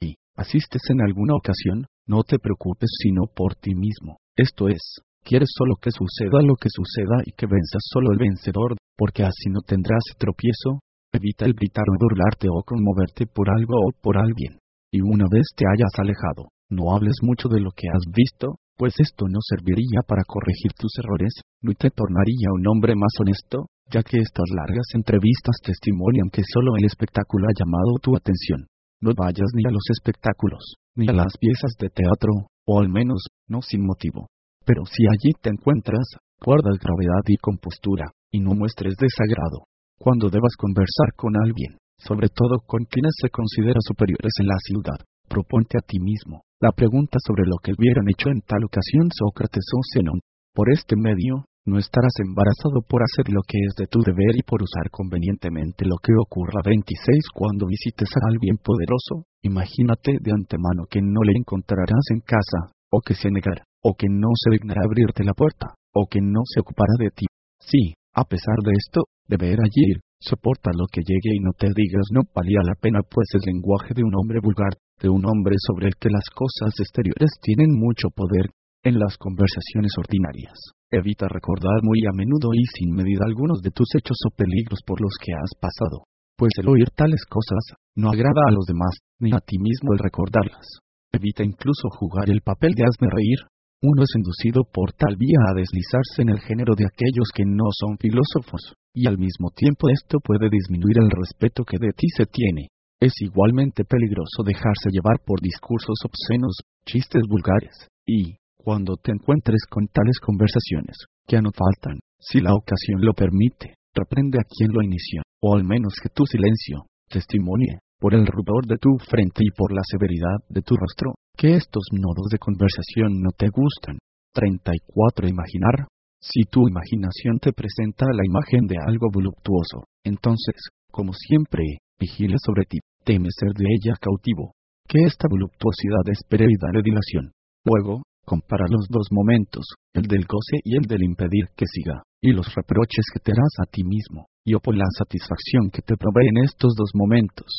Y, asistes en alguna ocasión, no te preocupes sino por ti mismo. Esto es, quieres solo que suceda lo que suceda y que venzas solo el vencedor, porque así no tendrás tropiezo. Evita el gritar o burlarte o conmoverte por algo o por alguien. Y una vez te hayas alejado, no hables mucho de lo que has visto, pues esto no serviría para corregir tus errores, ni te tornaría un hombre más honesto, ya que estas largas entrevistas testimonian que solo el espectáculo ha llamado tu atención. No vayas ni a los espectáculos, ni a las piezas de teatro, o al menos, no sin motivo. Pero si allí te encuentras, guarda gravedad y compostura, y no muestres desagrado. Cuando debas conversar con alguien, sobre todo con quienes se consideran superiores en la ciudad, proponte a ti mismo la pregunta sobre lo que hubieran hecho en tal ocasión Sócrates o Zenón. Por este medio, no estarás embarazado por hacer lo que es de tu deber y por usar convenientemente lo que ocurra 26 cuando visites a alguien poderoso. Imagínate de antemano que no le encontrarás en casa, o que se negará, o que no se dignará abrirte la puerta, o que no se ocupará de ti. Sí, a pesar de esto, deberá ir, soporta lo que llegue y no te digas no valía la pena pues es lenguaje de un hombre vulgar, de un hombre sobre el que las cosas exteriores tienen mucho poder, en las conversaciones ordinarias. Evita recordar muy a menudo y sin medida algunos de tus hechos o peligros por los que has pasado, pues el oír tales cosas no agrada a los demás, ni a ti mismo el recordarlas. Evita incluso jugar el papel de hazme reír. Uno es inducido por tal vía a deslizarse en el género de aquellos que no son filósofos, y al mismo tiempo esto puede disminuir el respeto que de ti se tiene. Es igualmente peligroso dejarse llevar por discursos obscenos, chistes vulgares, y, cuando te encuentres con tales conversaciones, que no faltan, si la ocasión lo permite, reprende a quien lo inició, o al menos que tu silencio testimonie, por el rubor de tu frente y por la severidad de tu rostro, que estos nodos de conversación no te gustan. 34. Imaginar. Si tu imaginación te presenta la imagen de algo voluptuoso, entonces, como siempre, vigile sobre ti, teme ser de ella cautivo. Que esta voluptuosidad espere y dale dilación. Luego, Compara los dos momentos, el del goce y el del impedir que siga, y los reproches que te harás a ti mismo, y por la satisfacción que te provee en estos dos momentos.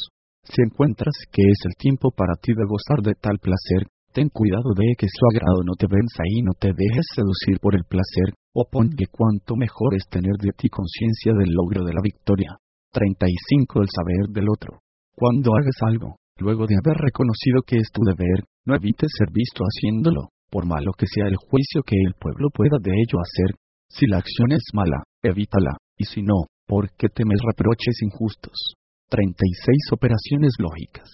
Si encuentras que es el tiempo para ti de gozar de tal placer, ten cuidado de que su agrado no te venza y no te dejes seducir por el placer, o ponle cuanto mejor es tener de ti conciencia del logro de la victoria. 35. El saber del otro. Cuando hagas algo, luego de haber reconocido que es tu deber, no evites ser visto haciéndolo, por malo que sea el juicio que el pueblo pueda de ello hacer, si la acción es mala, evítala, y si no, porque temes reproches injustos. 36 operaciones lógicas.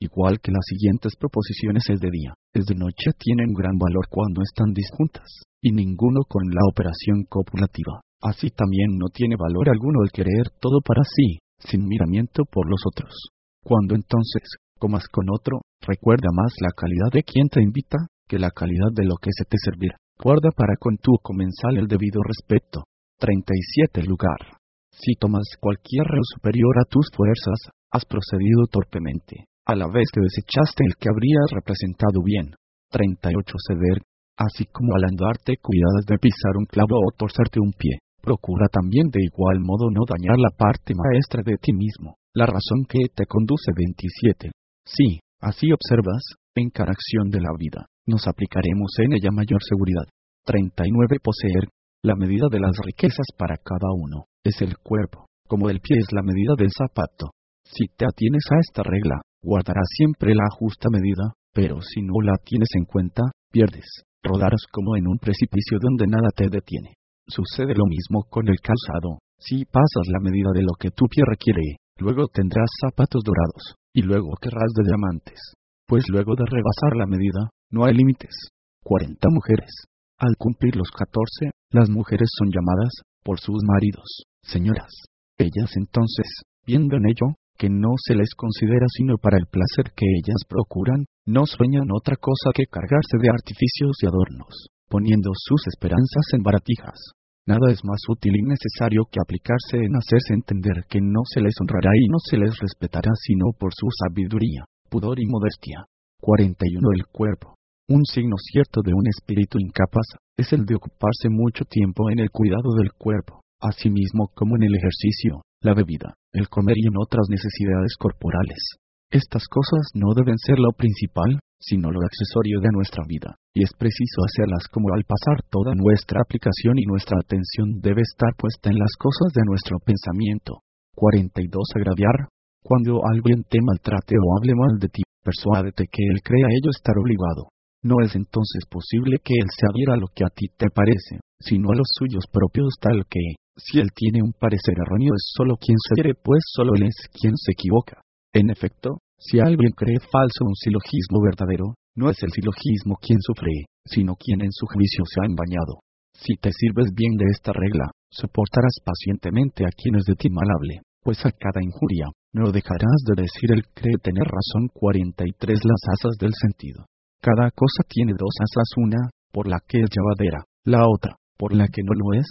Igual que las siguientes proposiciones es de día, es de noche tienen gran valor cuando están disjuntas, y ninguno con la operación copulativa. Así también no tiene valor alguno el querer todo para sí, sin miramiento por los otros. Cuando entonces, comas con otro, recuerda más la calidad de quien te invita, la calidad de lo que se te servirá. Guarda para con tu comensal el debido respeto. 37 lugar. Si tomas cualquier reo superior a tus fuerzas, has procedido torpemente, a la vez que desechaste el que habría representado bien. 38 ceder. Así como al andarte cuidadas de pisar un clavo o torcerte un pie, procura también de igual modo no dañar la parte maestra de ti mismo, la razón que te conduce 27. Sí, así observas, en cada acción de la vida, nos aplicaremos en ella mayor seguridad. 39. Poseer. La medida de las riquezas para cada uno es el cuerpo, como el pie es la medida del zapato. Si te atienes a esta regla, guardarás siempre la justa medida, pero si no la tienes en cuenta, pierdes. Rodarás como en un precipicio donde nada te detiene. Sucede lo mismo con el calzado. Si pasas la medida de lo que tu pie requiere, luego tendrás zapatos dorados, y luego querrás de diamantes. Pues luego de rebasar la medida, no hay límites. 40 mujeres. Al cumplir los 14, las mujeres son llamadas, por sus maridos, señoras. Ellas entonces, viendo en ello, que no se les considera sino para el placer que ellas procuran, no sueñan otra cosa que cargarse de artificios y adornos, poniendo sus esperanzas en baratijas. Nada es más útil y necesario que aplicarse en hacerse entender que no se les honrará y no se les respetará sino por su sabiduría, pudor y modestia. 41. El cuerpo. Un signo cierto de un espíritu incapaz es el de ocuparse mucho tiempo en el cuidado del cuerpo, asimismo como en el ejercicio, la bebida, el comer y en otras necesidades corporales. Estas cosas no deben ser lo principal, sino lo accesorio de nuestra vida, y es preciso hacerlas como al pasar toda nuestra aplicación y nuestra atención debe estar puesta en las cosas de nuestro pensamiento. 42. Agraviar. Cuando alguien te maltrate o hable mal de ti, persuádete que él crea ello estar obligado, no es entonces posible que él se adhiera a lo que a ti te parece, sino a los suyos propios tal que, si él tiene un parecer erróneo es solo quien se adhiere pues solo él es quien se equivoca. En efecto, si alguien cree falso un silogismo verdadero, No es el silogismo quien sufre, sino quien en su juicio se ha embañado. Si te sirves bien de esta regla, soportarás pacientemente a quien es de ti malable, pues a cada injuria, no dejarás de decir el cree tener razón 43 las asas del sentido. Cada cosa tiene dos asas, una, por la que es llevadera, la otra, por la que no lo es.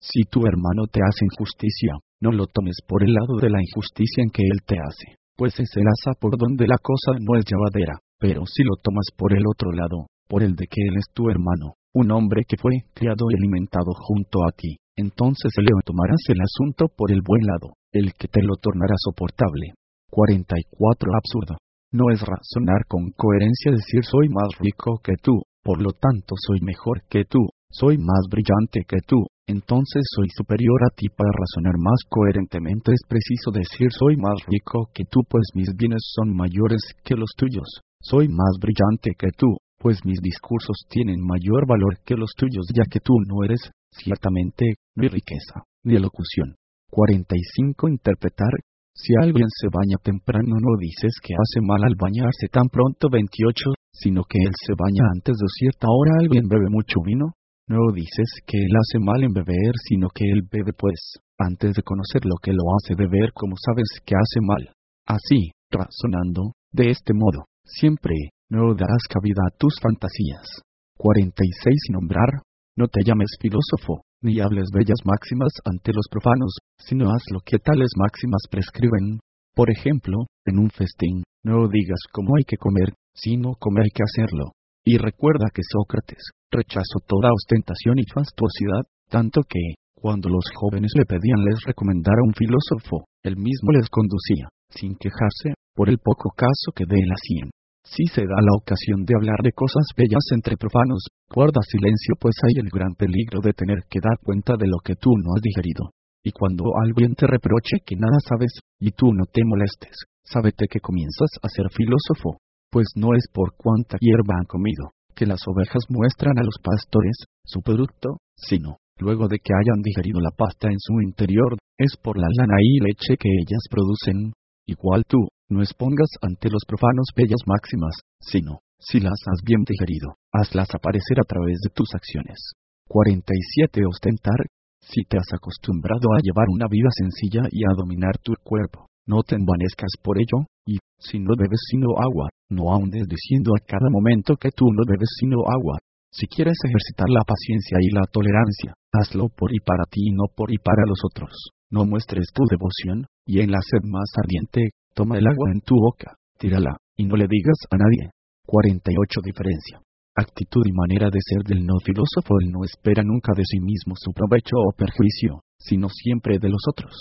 Si tu hermano te hace injusticia, no lo tomes por el lado de la injusticia en que él te hace, pues es el asa por donde la cosa no es llevadera, pero si lo tomas por el otro lado, por el de que él es tu hermano, un hombre que fue criado y alimentado junto a ti, entonces le tomarás el asunto por el buen lado, el que te lo tornará soportable. 44. Absurdo. No es razonar con coherencia decir soy más rico que tú, por lo tanto soy mejor que tú, soy más brillante que tú, entonces soy superior a ti para razonar más coherentemente es preciso decir soy más rico que tú pues mis bienes son mayores que los tuyos, soy más brillante que tú, pues mis discursos tienen mayor valor que los tuyos ya que tú no eres, ciertamente, ni riqueza, ni elocución. 45. Interpretar. Si alguien se baña temprano no dices que hace mal al bañarse tan pronto 28, sino que él se baña antes de cierta hora alguien bebe mucho vino, no dices que él hace mal en beber, sino que él bebe pues, antes de conocer lo que lo hace beber como sabes que hace mal. Así, razonando, de este modo, siempre, no darás cabida a tus fantasías. 46. Nombrar. No te llames filósofo, ni hables bellas máximas ante los profanos, sino haz lo que tales máximas prescriben. Por ejemplo, en un festín, no digas cómo hay que comer, sino cómo hay que hacerlo. Y recuerda que Sócrates rechazó toda ostentación y fastuosidad, tanto que, cuando los jóvenes le pedían les recomendara un filósofo, él mismo les conducía, sin quejarse, por el poco caso que de él hacían. Si se da la ocasión de hablar de cosas bellas entre profanos, guarda silencio pues hay el gran peligro de tener que dar cuenta de lo que tú no has digerido. Y cuando alguien te reproche que nada sabes, y tú no te molestes, sábete que comienzas a ser filósofo, pues no es por cuánta hierba han comido, que las ovejas muestran a los pastores su producto, sino, luego de que hayan digerido la pasta en su interior, es por la lana y leche que ellas producen. Igual tú, no expongas ante los profanos bellas máximas, sino, si las has bien digerido, hazlas aparecer a través de tus acciones. 47. Ostentar. Si te has acostumbrado a llevar una vida sencilla y a dominar tu cuerpo, no te envanezcas por ello, y, si no bebes sino agua, no ahondes diciendo a cada momento que tú no bebes sino agua. Si quieres ejercitar la paciencia y la tolerancia, hazlo por y para ti y no por y para los otros. No muestres tu devoción, y en la sed más ardiente, toma el agua en tu boca, tírala, y no le digas a nadie. 48 Diferencia. Actitud y manera de ser del no filósofo. Él no espera nunca de sí mismo su provecho o perjuicio, sino siempre de los otros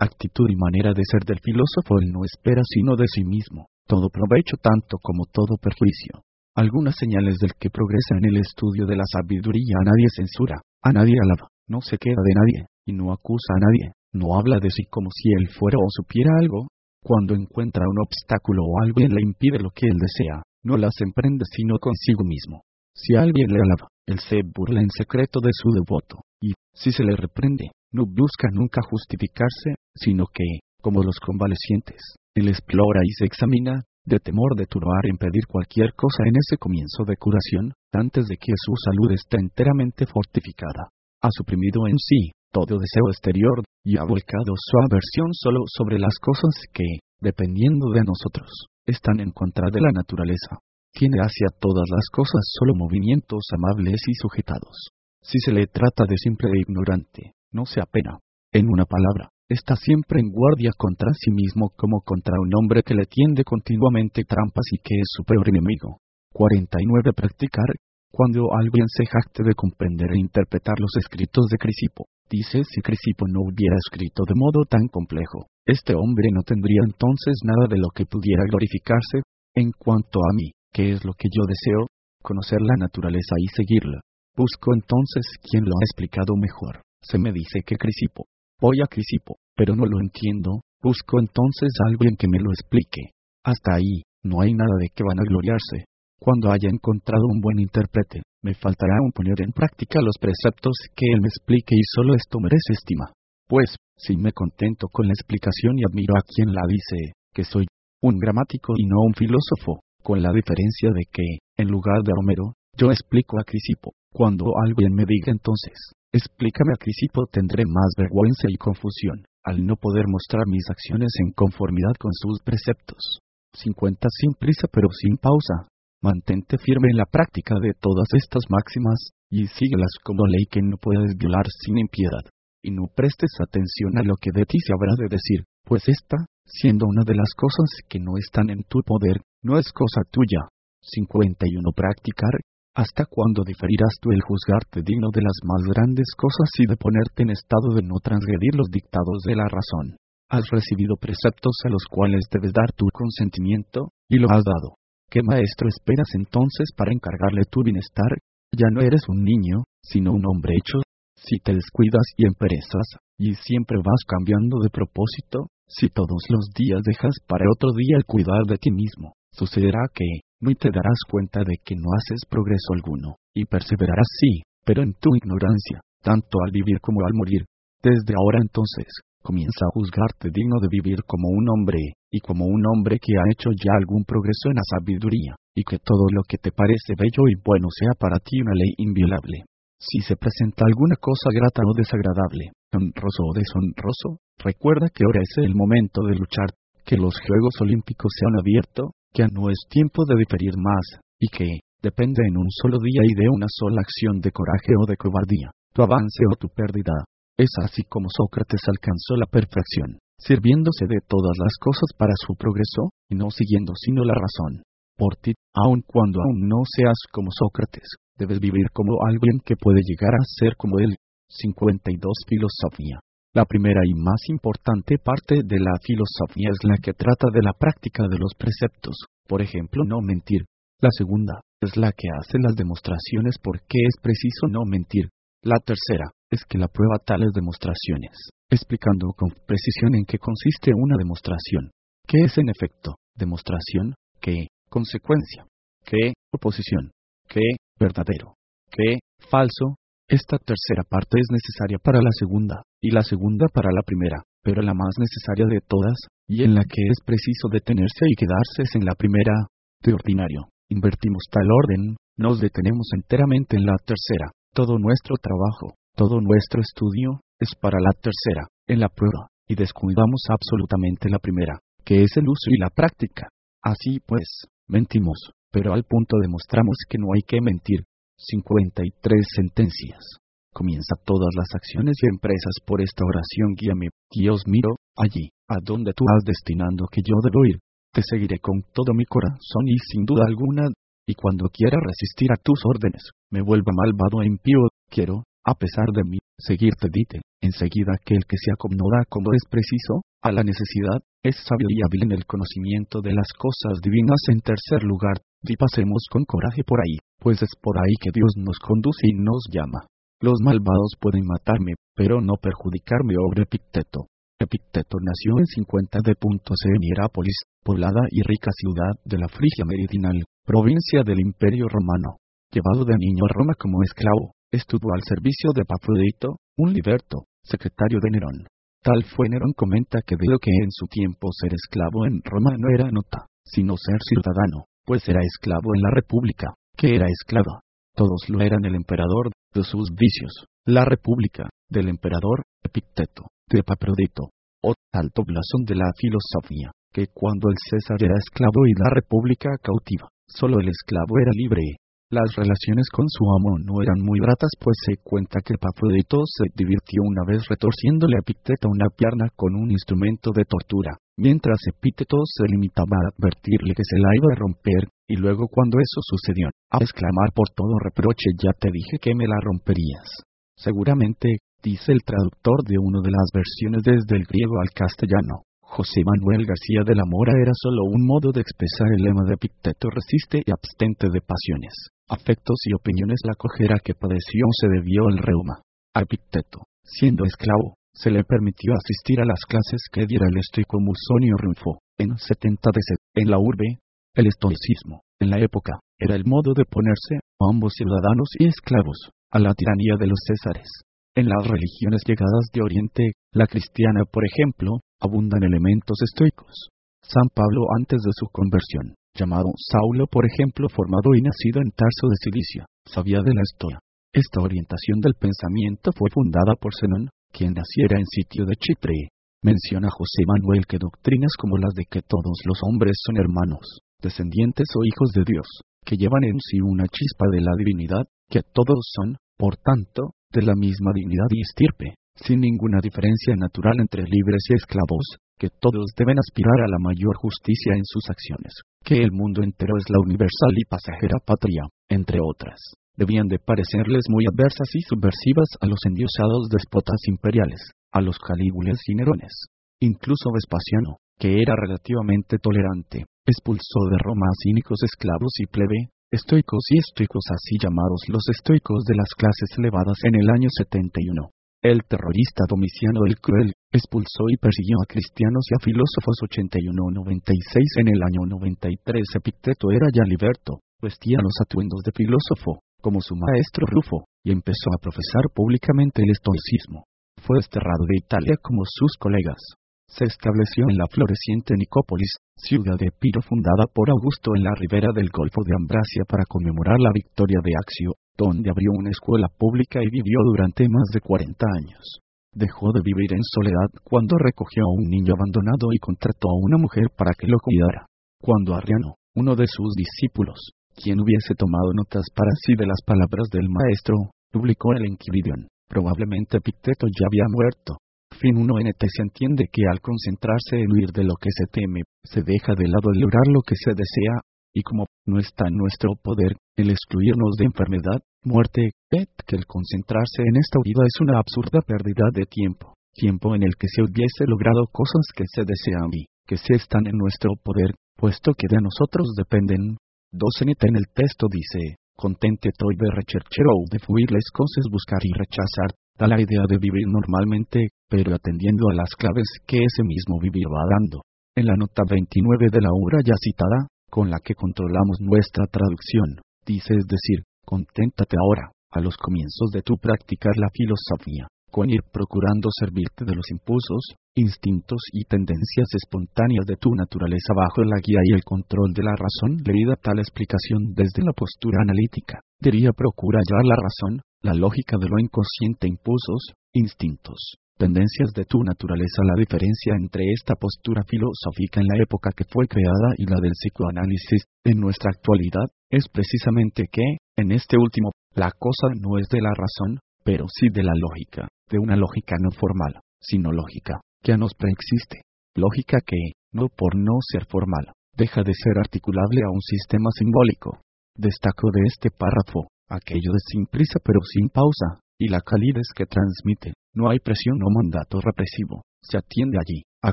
actitud y manera de ser del filósofo él no espera sino de sí mismo, todo provecho tanto como todo perjuicio. Algunas señales del que progresa en el estudio de la sabiduría a nadie censura, a nadie alaba, no se queda de nadie, y no acusa a nadie, no habla de sí como si él fuera o supiera algo. Cuando encuentra un obstáculo o alguien le impide lo que él desea, no las emprende sino consigo mismo. Si alguien le alaba, él se burla en secreto de su devoto, y, si se le reprende, no busca nunca justificarse, sino que, como los convalecientes, él explora y se examina, de temor de turbar e impedir cualquier cosa en ese comienzo de curación, antes de que su salud esté enteramente fortificada. Ha suprimido en sí todo deseo exterior, y ha volcado su aversión solo sobre las cosas que, dependiendo de nosotros, están en contra de la naturaleza. Tiene hacia todas las cosas solo movimientos amables y sujetados. Si se le trata de simple e ignorante, no se apena. En una palabra, está siempre en guardia contra sí mismo como contra un hombre que le tiende continuamente trampas y que es su peor enemigo. 49. Practicar. Cuando alguien se jacte de comprender e interpretar los escritos de Crisipo, dice si Crisipo no hubiera escrito de modo tan complejo, este hombre no tendría entonces nada de lo que pudiera glorificarse. En cuanto a mí, ¿qué es lo que yo deseo? Conocer la naturaleza y seguirla. Busco entonces quien lo ha explicado mejor. Se me dice que Crisipo. Voy a Crisipo, pero no lo entiendo. Busco entonces a alguien que me lo explique. Hasta ahí, no hay nada de que van a gloriarse. Cuando haya encontrado un buen intérprete, me faltará aún poner en práctica los preceptos que él me explique y solo esto merece estima. Pues, si me contento con la explicación y admiro a quien la dice, que soy un gramático y no un filósofo, con la diferencia de que, en lugar de Homero, yo explico a Crisipo. Cuando alguien me diga entonces, explícame a Crisipo, tendré más vergüenza y confusión, al no poder mostrar mis acciones en conformidad con sus preceptos. 50 sin prisa pero sin pausa. Mantente firme en la práctica de todas estas máximas, y síguelas como ley que no puedes violar sin impiedad. Y no prestes atención a lo que de ti se habrá de decir, pues esta, siendo una de las cosas que no están en tu poder, no es cosa tuya. 51. Practicar. ¿Hasta cuándo diferirás tú el juzgarte digno de las más grandes cosas y de ponerte en estado de no transgredir los dictados de la razón? Has recibido preceptos a los cuales debes dar tu consentimiento, y lo has dado. ¿Qué maestro esperas entonces para encargarle tu bienestar? Ya no eres un niño, sino un hombre hecho. Si te descuidas y emperezas, y siempre vas cambiando de propósito, si todos los días dejas para otro día el cuidar de ti mismo, sucederá que, no te darás cuenta de que no haces progreso alguno, y perseverarás sí, pero en tu ignorancia, tanto al vivir como al morir. Desde ahora entonces, comienza a juzgarte digno de vivir como un hombre, y como un hombre que ha hecho ya algún progreso en la sabiduría, y que todo lo que te parece bello y bueno sea para ti una ley inviolable. Si se presenta alguna cosa grata o desagradable, honroso o deshonroso, recuerda que ahora es el momento de luchar, que los Juegos Olímpicos se han abierto, que no es tiempo de diferir más, y que, depende en un solo día y de una sola acción de coraje o de cobardía, tu avance o tu pérdida. Es así como Sócrates alcanzó la perfección, sirviéndose de todas las cosas para su progreso, y no siguiendo sino la razón. Por ti, aun cuando aún no seas como Sócrates, debes vivir como alguien que puede llegar a ser como él. 52 Filosofía. La primera y más importante parte de la filosofía es la que trata de la práctica de los preceptos, por ejemplo, no mentir. La segunda es la que hace las demostraciones por qué es preciso no mentir. La tercera es que la prueba tales demostraciones, explicando con precisión en qué consiste una demostración. ¿Qué es en efecto demostración? ¿Qué consecuencia? ¿Qué oposición? ¿Qué verdadero? ¿Qué falso? Esta tercera parte es necesaria para la segunda, y la segunda para la primera, pero la más necesaria de todas, y en la que es preciso detenerse y quedarse es en la primera. De ordinario, invertimos tal orden, nos detenemos enteramente en la tercera. Todo nuestro trabajo, todo nuestro estudio, es para la tercera, en la prueba, y descuidamos absolutamente la primera, que es el uso y la práctica. Así pues, mentimos, pero al punto demostramos que no hay que mentir, 53 sentencias. Comienza todas las acciones y empresas por esta oración. Guíame, Dios mío, allí, a donde tú has destinando que yo debo ir. Te seguiré con todo mi corazón y sin duda alguna, y cuando quiera resistir a tus órdenes, me vuelva malvado e impío, quiero, a pesar de mí, seguirte dite, enseguida que el que se acomoda como es preciso, a la necesidad, es sabio y hábil en el conocimiento de las cosas divinas en tercer lugar, y pasemos con coraje por ahí, pues es por ahí que Dios nos conduce y nos llama. Los malvados pueden matarme, pero no perjudicarme, obre Epicteto. Epicteto nació en 50 de puntos en Hierápolis, poblada y rica ciudad de la Frigia Meridional, provincia del Imperio Romano. Llevado de niño a Roma como esclavo, estuvo al servicio de Pafrodito, un liberto, secretario de Nerón. Tal fue Nerón comenta que vio que en su tiempo ser esclavo en Roma no era nota, sino ser ciudadano pues era esclavo en la República, que era esclava. Todos lo eran el emperador, de sus vicios, la República, del emperador, Epicteto, de Paprodito, o alto blasón de la filosofía, que cuando el César era esclavo y la República cautiva, solo el esclavo era libre. Las relaciones con su amo no eran muy gratas, pues se cuenta que Paprodito se divirtió una vez retorciéndole a Epicteto una pierna con un instrumento de tortura mientras Epíteto se limitaba a advertirle que se la iba a romper, y luego cuando eso sucedió, a exclamar por todo reproche ya te dije que me la romperías. Seguramente, dice el traductor de una de las versiones desde el griego al castellano, José Manuel García de la Mora era solo un modo de expresar el lema de Epicteto resiste y abstente de pasiones, afectos y opiniones la cojera que padeció se debió al reuma. A Epicteto, siendo esclavo, se le permitió asistir a las clases que diera el estoico Musonio Rufo, en 70 de En la urbe, el estoicismo, en la época, era el modo de ponerse, ambos ciudadanos y esclavos, a la tiranía de los césares. En las religiones llegadas de Oriente, la cristiana por ejemplo, abundan elementos estoicos. San Pablo antes de su conversión, llamado Saulo por ejemplo formado y nacido en Tarso de Cilicia, sabía de la historia. Esta orientación del pensamiento fue fundada por Zenón, quien naciera en sitio de Chipre. Menciona José Manuel que doctrinas como las de que todos los hombres son hermanos, descendientes o hijos de Dios, que llevan en sí una chispa de la divinidad, que todos son, por tanto, de la misma dignidad y estirpe, sin ninguna diferencia natural entre libres y esclavos, que todos deben aspirar a la mayor justicia en sus acciones, que el mundo entero es la universal y pasajera patria, entre otras. Debían de parecerles muy adversas y subversivas a los endiosados despotas imperiales, a los calíbules y nerones. Incluso Vespasiano, que era relativamente tolerante, expulsó de Roma a cínicos esclavos y plebe, estoicos y estoicos así llamados los estoicos de las clases elevadas en el año 71. El terrorista Domiciano el Cruel expulsó y persiguió a cristianos y a filósofos 81-96 en el año 93. Epicteto era ya liberto, vestía los atuendos de filósofo, como su maestro Rufo, y empezó a profesar públicamente el estoicismo. Fue desterrado de Italia como sus colegas. Se estableció en la floreciente Nicópolis, ciudad de Epiro fundada por Augusto en la ribera del Golfo de Ambracia para conmemorar la victoria de Axio, donde abrió una escuela pública y vivió durante más de 40 años. Dejó de vivir en soledad cuando recogió a un niño abandonado y contrató a una mujer para que lo cuidara. Cuando Arriano, uno de sus discípulos, quien hubiese tomado notas para sí de las palabras del maestro, publicó el Enquiridion. Probablemente Epicteto ya había muerto. Fin 1nt se entiende que al concentrarse en huir de lo que se teme, se deja de lado el lograr lo que se desea, y como no está en nuestro poder el excluirnos de enfermedad, muerte, et que el concentrarse en esta huida es una absurda pérdida de tiempo, tiempo en el que se hubiese logrado cosas que se desean y que se están en nuestro poder, puesto que de nosotros dependen, 2NT en el texto dice, contente toy de recherchero de fuir las cosas buscar y rechazar, da la idea de vivir normalmente, pero atendiendo a las claves que ese mismo vivir va dando. En la nota 29 de la obra ya citada, con la que controlamos nuestra traducción, dice es decir, conténtate ahora, a los comienzos de tu practicar la filosofía, con ir procurando servirte de los impulsos, instintos y tendencias espontáneas de tu naturaleza bajo la guía y el control de la razón leída tal explicación desde la postura analítica. Diría procura hallar la razón, la lógica de lo inconsciente impulsos, instintos, tendencias de tu naturaleza. La diferencia entre esta postura filosófica en la época que fue creada y la del psicoanálisis en nuestra actualidad es precisamente que, en este último, la cosa no es de la razón, pero sí de la lógica de una lógica no formal, sino lógica, que nos preexiste. Lógica que, no por no ser formal, deja de ser articulable a un sistema simbólico. Destaco de este párrafo, aquello de sin prisa pero sin pausa, y la calidez que transmite. No hay presión o mandato represivo, se atiende allí, a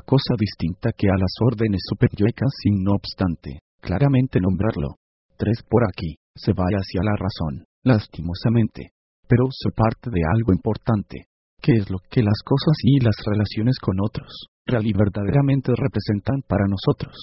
cosa distinta que a las órdenes superiores sin no obstante, claramente nombrarlo. Tres por aquí, se va hacia la razón, lastimosamente. Pero se parte de algo importante, ¿Qué es lo que las cosas y las relaciones con otros, real y verdaderamente representan para nosotros?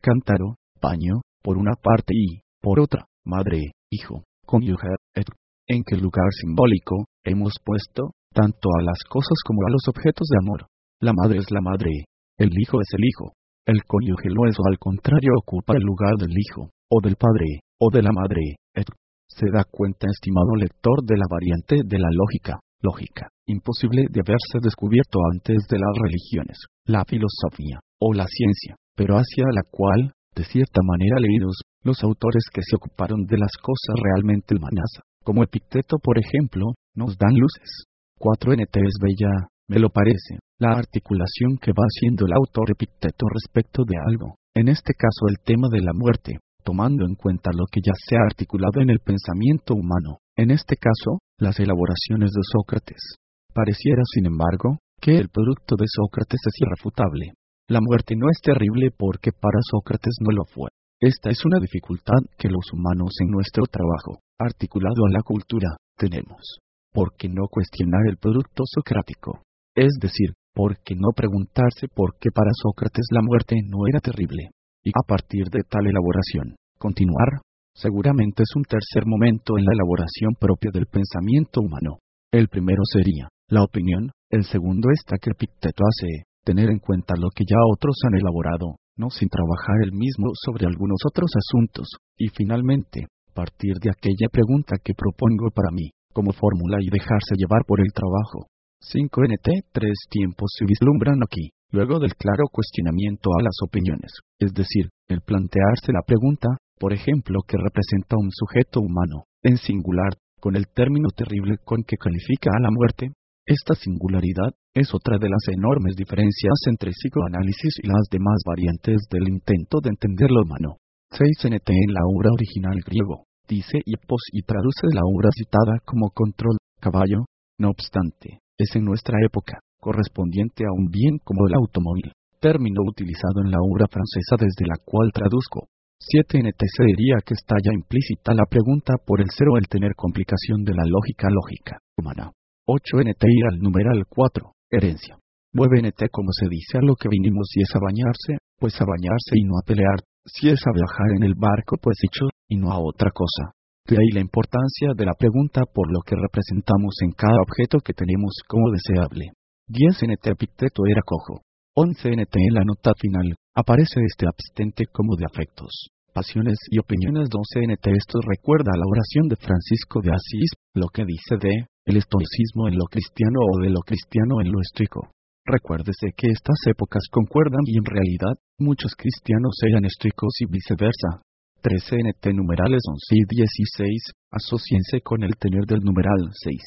Cántaro, paño, por una parte y, por otra, madre, hijo, cónyuge, et. ¿En qué lugar simbólico hemos puesto, tanto a las cosas como a los objetos de amor? La madre es la madre, el hijo es el hijo, el cónyuge lo es o al contrario ocupa el lugar del hijo, o del padre, o de la madre, et. Se da cuenta, estimado lector, de la variante de la lógica, lógica, imposible de haberse descubierto antes de las religiones, la filosofía, o la ciencia, pero hacia la cual, de cierta manera leídos, los autores que se ocuparon de las cosas realmente humanas, como Epicteto por ejemplo, nos dan luces. 4NT es bella, me lo parece, la articulación que va haciendo el autor Epicteto respecto de algo, en este caso el tema de la muerte, tomando en cuenta lo que ya se ha articulado en el pensamiento humano, en este caso, las elaboraciones de Sócrates. Pareciera, sin embargo, que el producto de Sócrates es irrefutable. La muerte no es terrible porque para Sócrates no lo fue. Esta es una dificultad que los humanos en nuestro trabajo, articulado a la cultura, tenemos. ¿Por qué no cuestionar el producto socrático? Es decir, ¿por qué no preguntarse por qué para Sócrates la muerte no era terrible? Y a partir de tal elaboración, continuar, Seguramente es un tercer momento en la elaboración propia del pensamiento humano. El primero sería la opinión, el segundo está que Epicteto hace tener en cuenta lo que ya otros han elaborado, sin trabajar él mismo sobre algunos otros asuntos, y finalmente, partir de aquella pregunta que propongo para mí, como fórmula y dejarse llevar por el trabajo. 5NT, tres tiempos se vislumbran aquí, luego del claro cuestionamiento a las opiniones, es decir, el plantearse la pregunta, por ejemplo, que representa un sujeto humano, en singular, con el término terrible con que califica a la muerte. Esta singularidad es otra de las enormes diferencias entre psicoanálisis y las demás variantes del intento de entender lo humano. 6NT en la obra original griego, dice Hippos y traduce la obra citada como control, caballo. No obstante, es en nuestra época, correspondiente a un bien como el automóvil, término utilizado en la obra francesa desde la cual traduzco. 7NT se diría que está ya implícita la pregunta por el cero el tener complicación de la lógica lógica humana. 8NT ir al numeral 4, herencia. 9NT como se dice a lo que vinimos y es a bañarse, pues a bañarse y no a pelear, si es a viajar en el barco pues dicho, y no a otra cosa. De ahí la importancia de la pregunta por lo que representamos en cada objeto que tenemos como deseable. 10 NT Epicteto era cojo. 11 NT en la nota final, aparece este abstente como de afectos, pasiones y opiniones. 12 NT esto recuerda la oración de Francisco de Asís, lo que dice de, el estoicismo en lo cristiano o de lo cristiano en lo estoico. Recuérdese que estas épocas concuerdan y en realidad, muchos cristianos eran estoicos y viceversa. 13 NT numerales 11 y 16, asociense con el tener del numeral 6.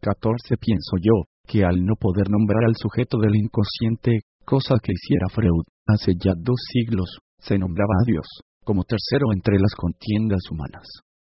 14 pienso yo, que al no poder nombrar al sujeto del inconsciente, cosa que hiciera Freud, hace ya dos siglos, se nombraba a Dios, como tercero entre las contiendas humanas.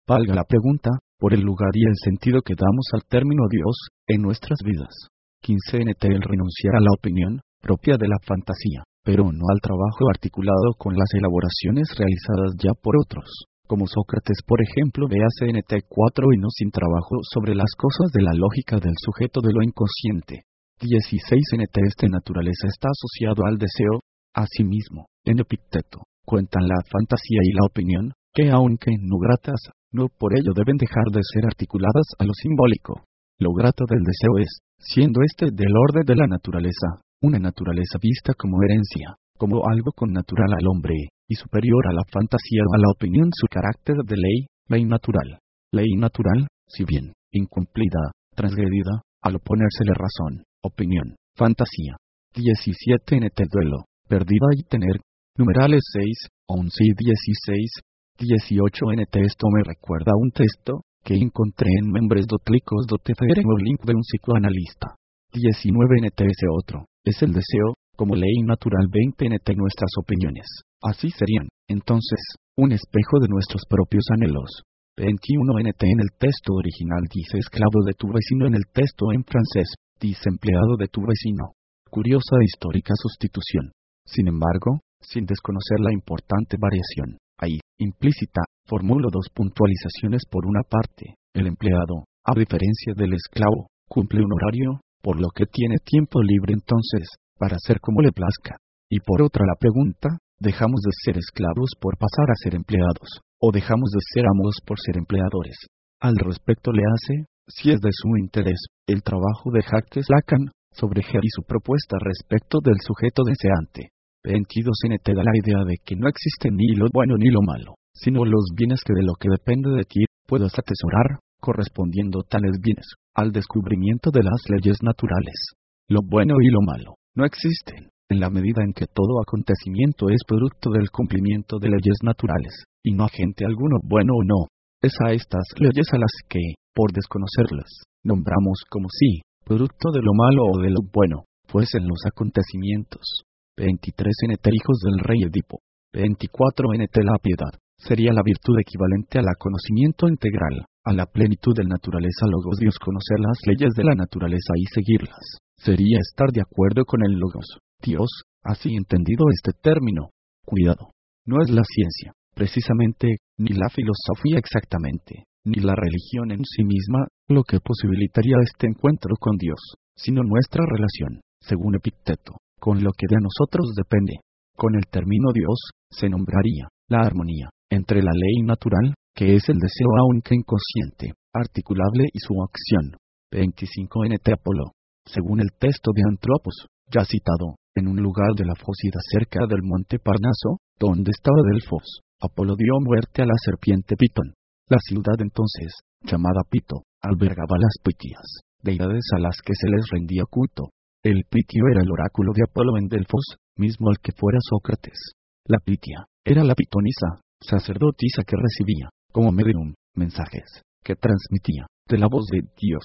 Valga la pregunta, por el lugar y el sentido que damos al término Dios, en nuestras vidas. 15 NT el renunciar a la opinión, propia de la fantasía, pero no al trabajo articulado con las elaboraciones realizadas ya por otros, como Sócrates por ejemplo vea CNT 4 y no sin trabajo sobre las cosas de la lógica del sujeto de lo inconsciente. 16 NT este naturaleza está asociado al deseo, asimismo, en Epicteto, cuentan la fantasía y la opinión, que aunque no gratas, no por ello deben dejar de ser articuladas a lo simbólico. Lo grato del deseo es, siendo este del orden de la naturaleza, una naturaleza vista como herencia, como algo con natural al hombre, y superior a la fantasía o a la opinión su carácter de ley, ley natural. Ley natural, si bien, incumplida, transgredida, al oponérsele razón, opinión, fantasía. 17 NT duelo, perdida y tener. Numerales 6, 11 y 16. 18 NT esto me recuerda a un texto, que encontré en Membres el link de un psicoanalista. 19 NT ese otro, es el deseo, como ley natural 20 NT nuestras opiniones. Así serían, entonces, un espejo de nuestros propios anhelos. 21 NT en el texto original dice esclavo de tu vecino en el texto en francés, dice empleado de tu vecino. Curiosa e histórica sustitución. Sin embargo, sin desconocer la importante variación, ahí, implícita, formulo dos puntualizaciones por una parte, el empleado, a diferencia del esclavo, cumple un horario, por lo que tiene tiempo libre entonces, para hacer como le plazca. Y por otra la pregunta, ¿dejamos de ser esclavos por pasar a ser empleados, o dejamos de ser amos por ser empleadores? Al respecto le hace, si es de su interés, el trabajo de Jacques Lacan, sobre Ger y su propuesta respecto del sujeto deseante. 22 NT da la idea de que no existe ni lo bueno ni lo malo, sino los bienes que de lo que depende de ti puedas atesorar, correspondiendo tales bienes al descubrimiento de las leyes naturales. Lo bueno y lo malo no existen, en la medida en que todo acontecimiento es producto del cumplimiento de leyes naturales, y no agente alguno bueno o no. Es a estas leyes a las que, por desconocerlas, nombramos como si, producto de lo malo o de lo bueno, fuesen los acontecimientos. 23 NT Hijos del Rey Edipo. 24 NT La piedad. Sería la virtud equivalente a la conocimiento integral, a la plenitud del naturaleza logos Dios conocer las leyes de la naturaleza y seguirlas. Sería estar de acuerdo con el logos. Dios, así entendido este término. Cuidado. No es la ciencia, precisamente, ni la filosofía exactamente, ni la religión en sí misma, lo que posibilitaría este encuentro con Dios, sino nuestra relación, según Epicteto, con lo que de nosotros depende. Con el término Dios, se nombraría la armonía entre la ley natural, que es el deseo aunque inconsciente, articulable y su acción. 25 NT Apolo. Según el texto de Antropos, ya citado, en un lugar de la Fósida cerca del monte Parnaso, donde estaba Delfos, Apolo dio muerte a la serpiente Pitón. La ciudad entonces, llamada Pito, albergaba las Pitias, deidades a las que se les rendía culto. El Pitio era el oráculo de Apolo en Delfos, mismo al que fuera Sócrates. La Pitia, era la pitonisa, sacerdotisa que recibía, como medium, mensajes, que transmitía, de la voz de Dios.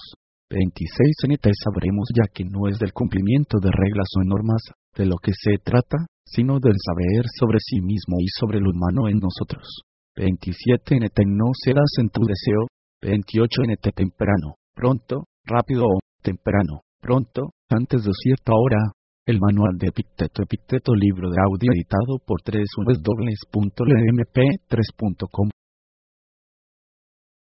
26 NT sabremos ya que no es del cumplimiento de reglas o normas, de lo que se trata, sino del saber sobre sí mismo y sobre lo humano en nosotros. 27 NT no serás en tu deseo. 28 NT temprano, pronto, rápido o temprano, pronto, antes de cierta hora. El manual de Epicteto Epicteto libro de audio editado por 3 3.com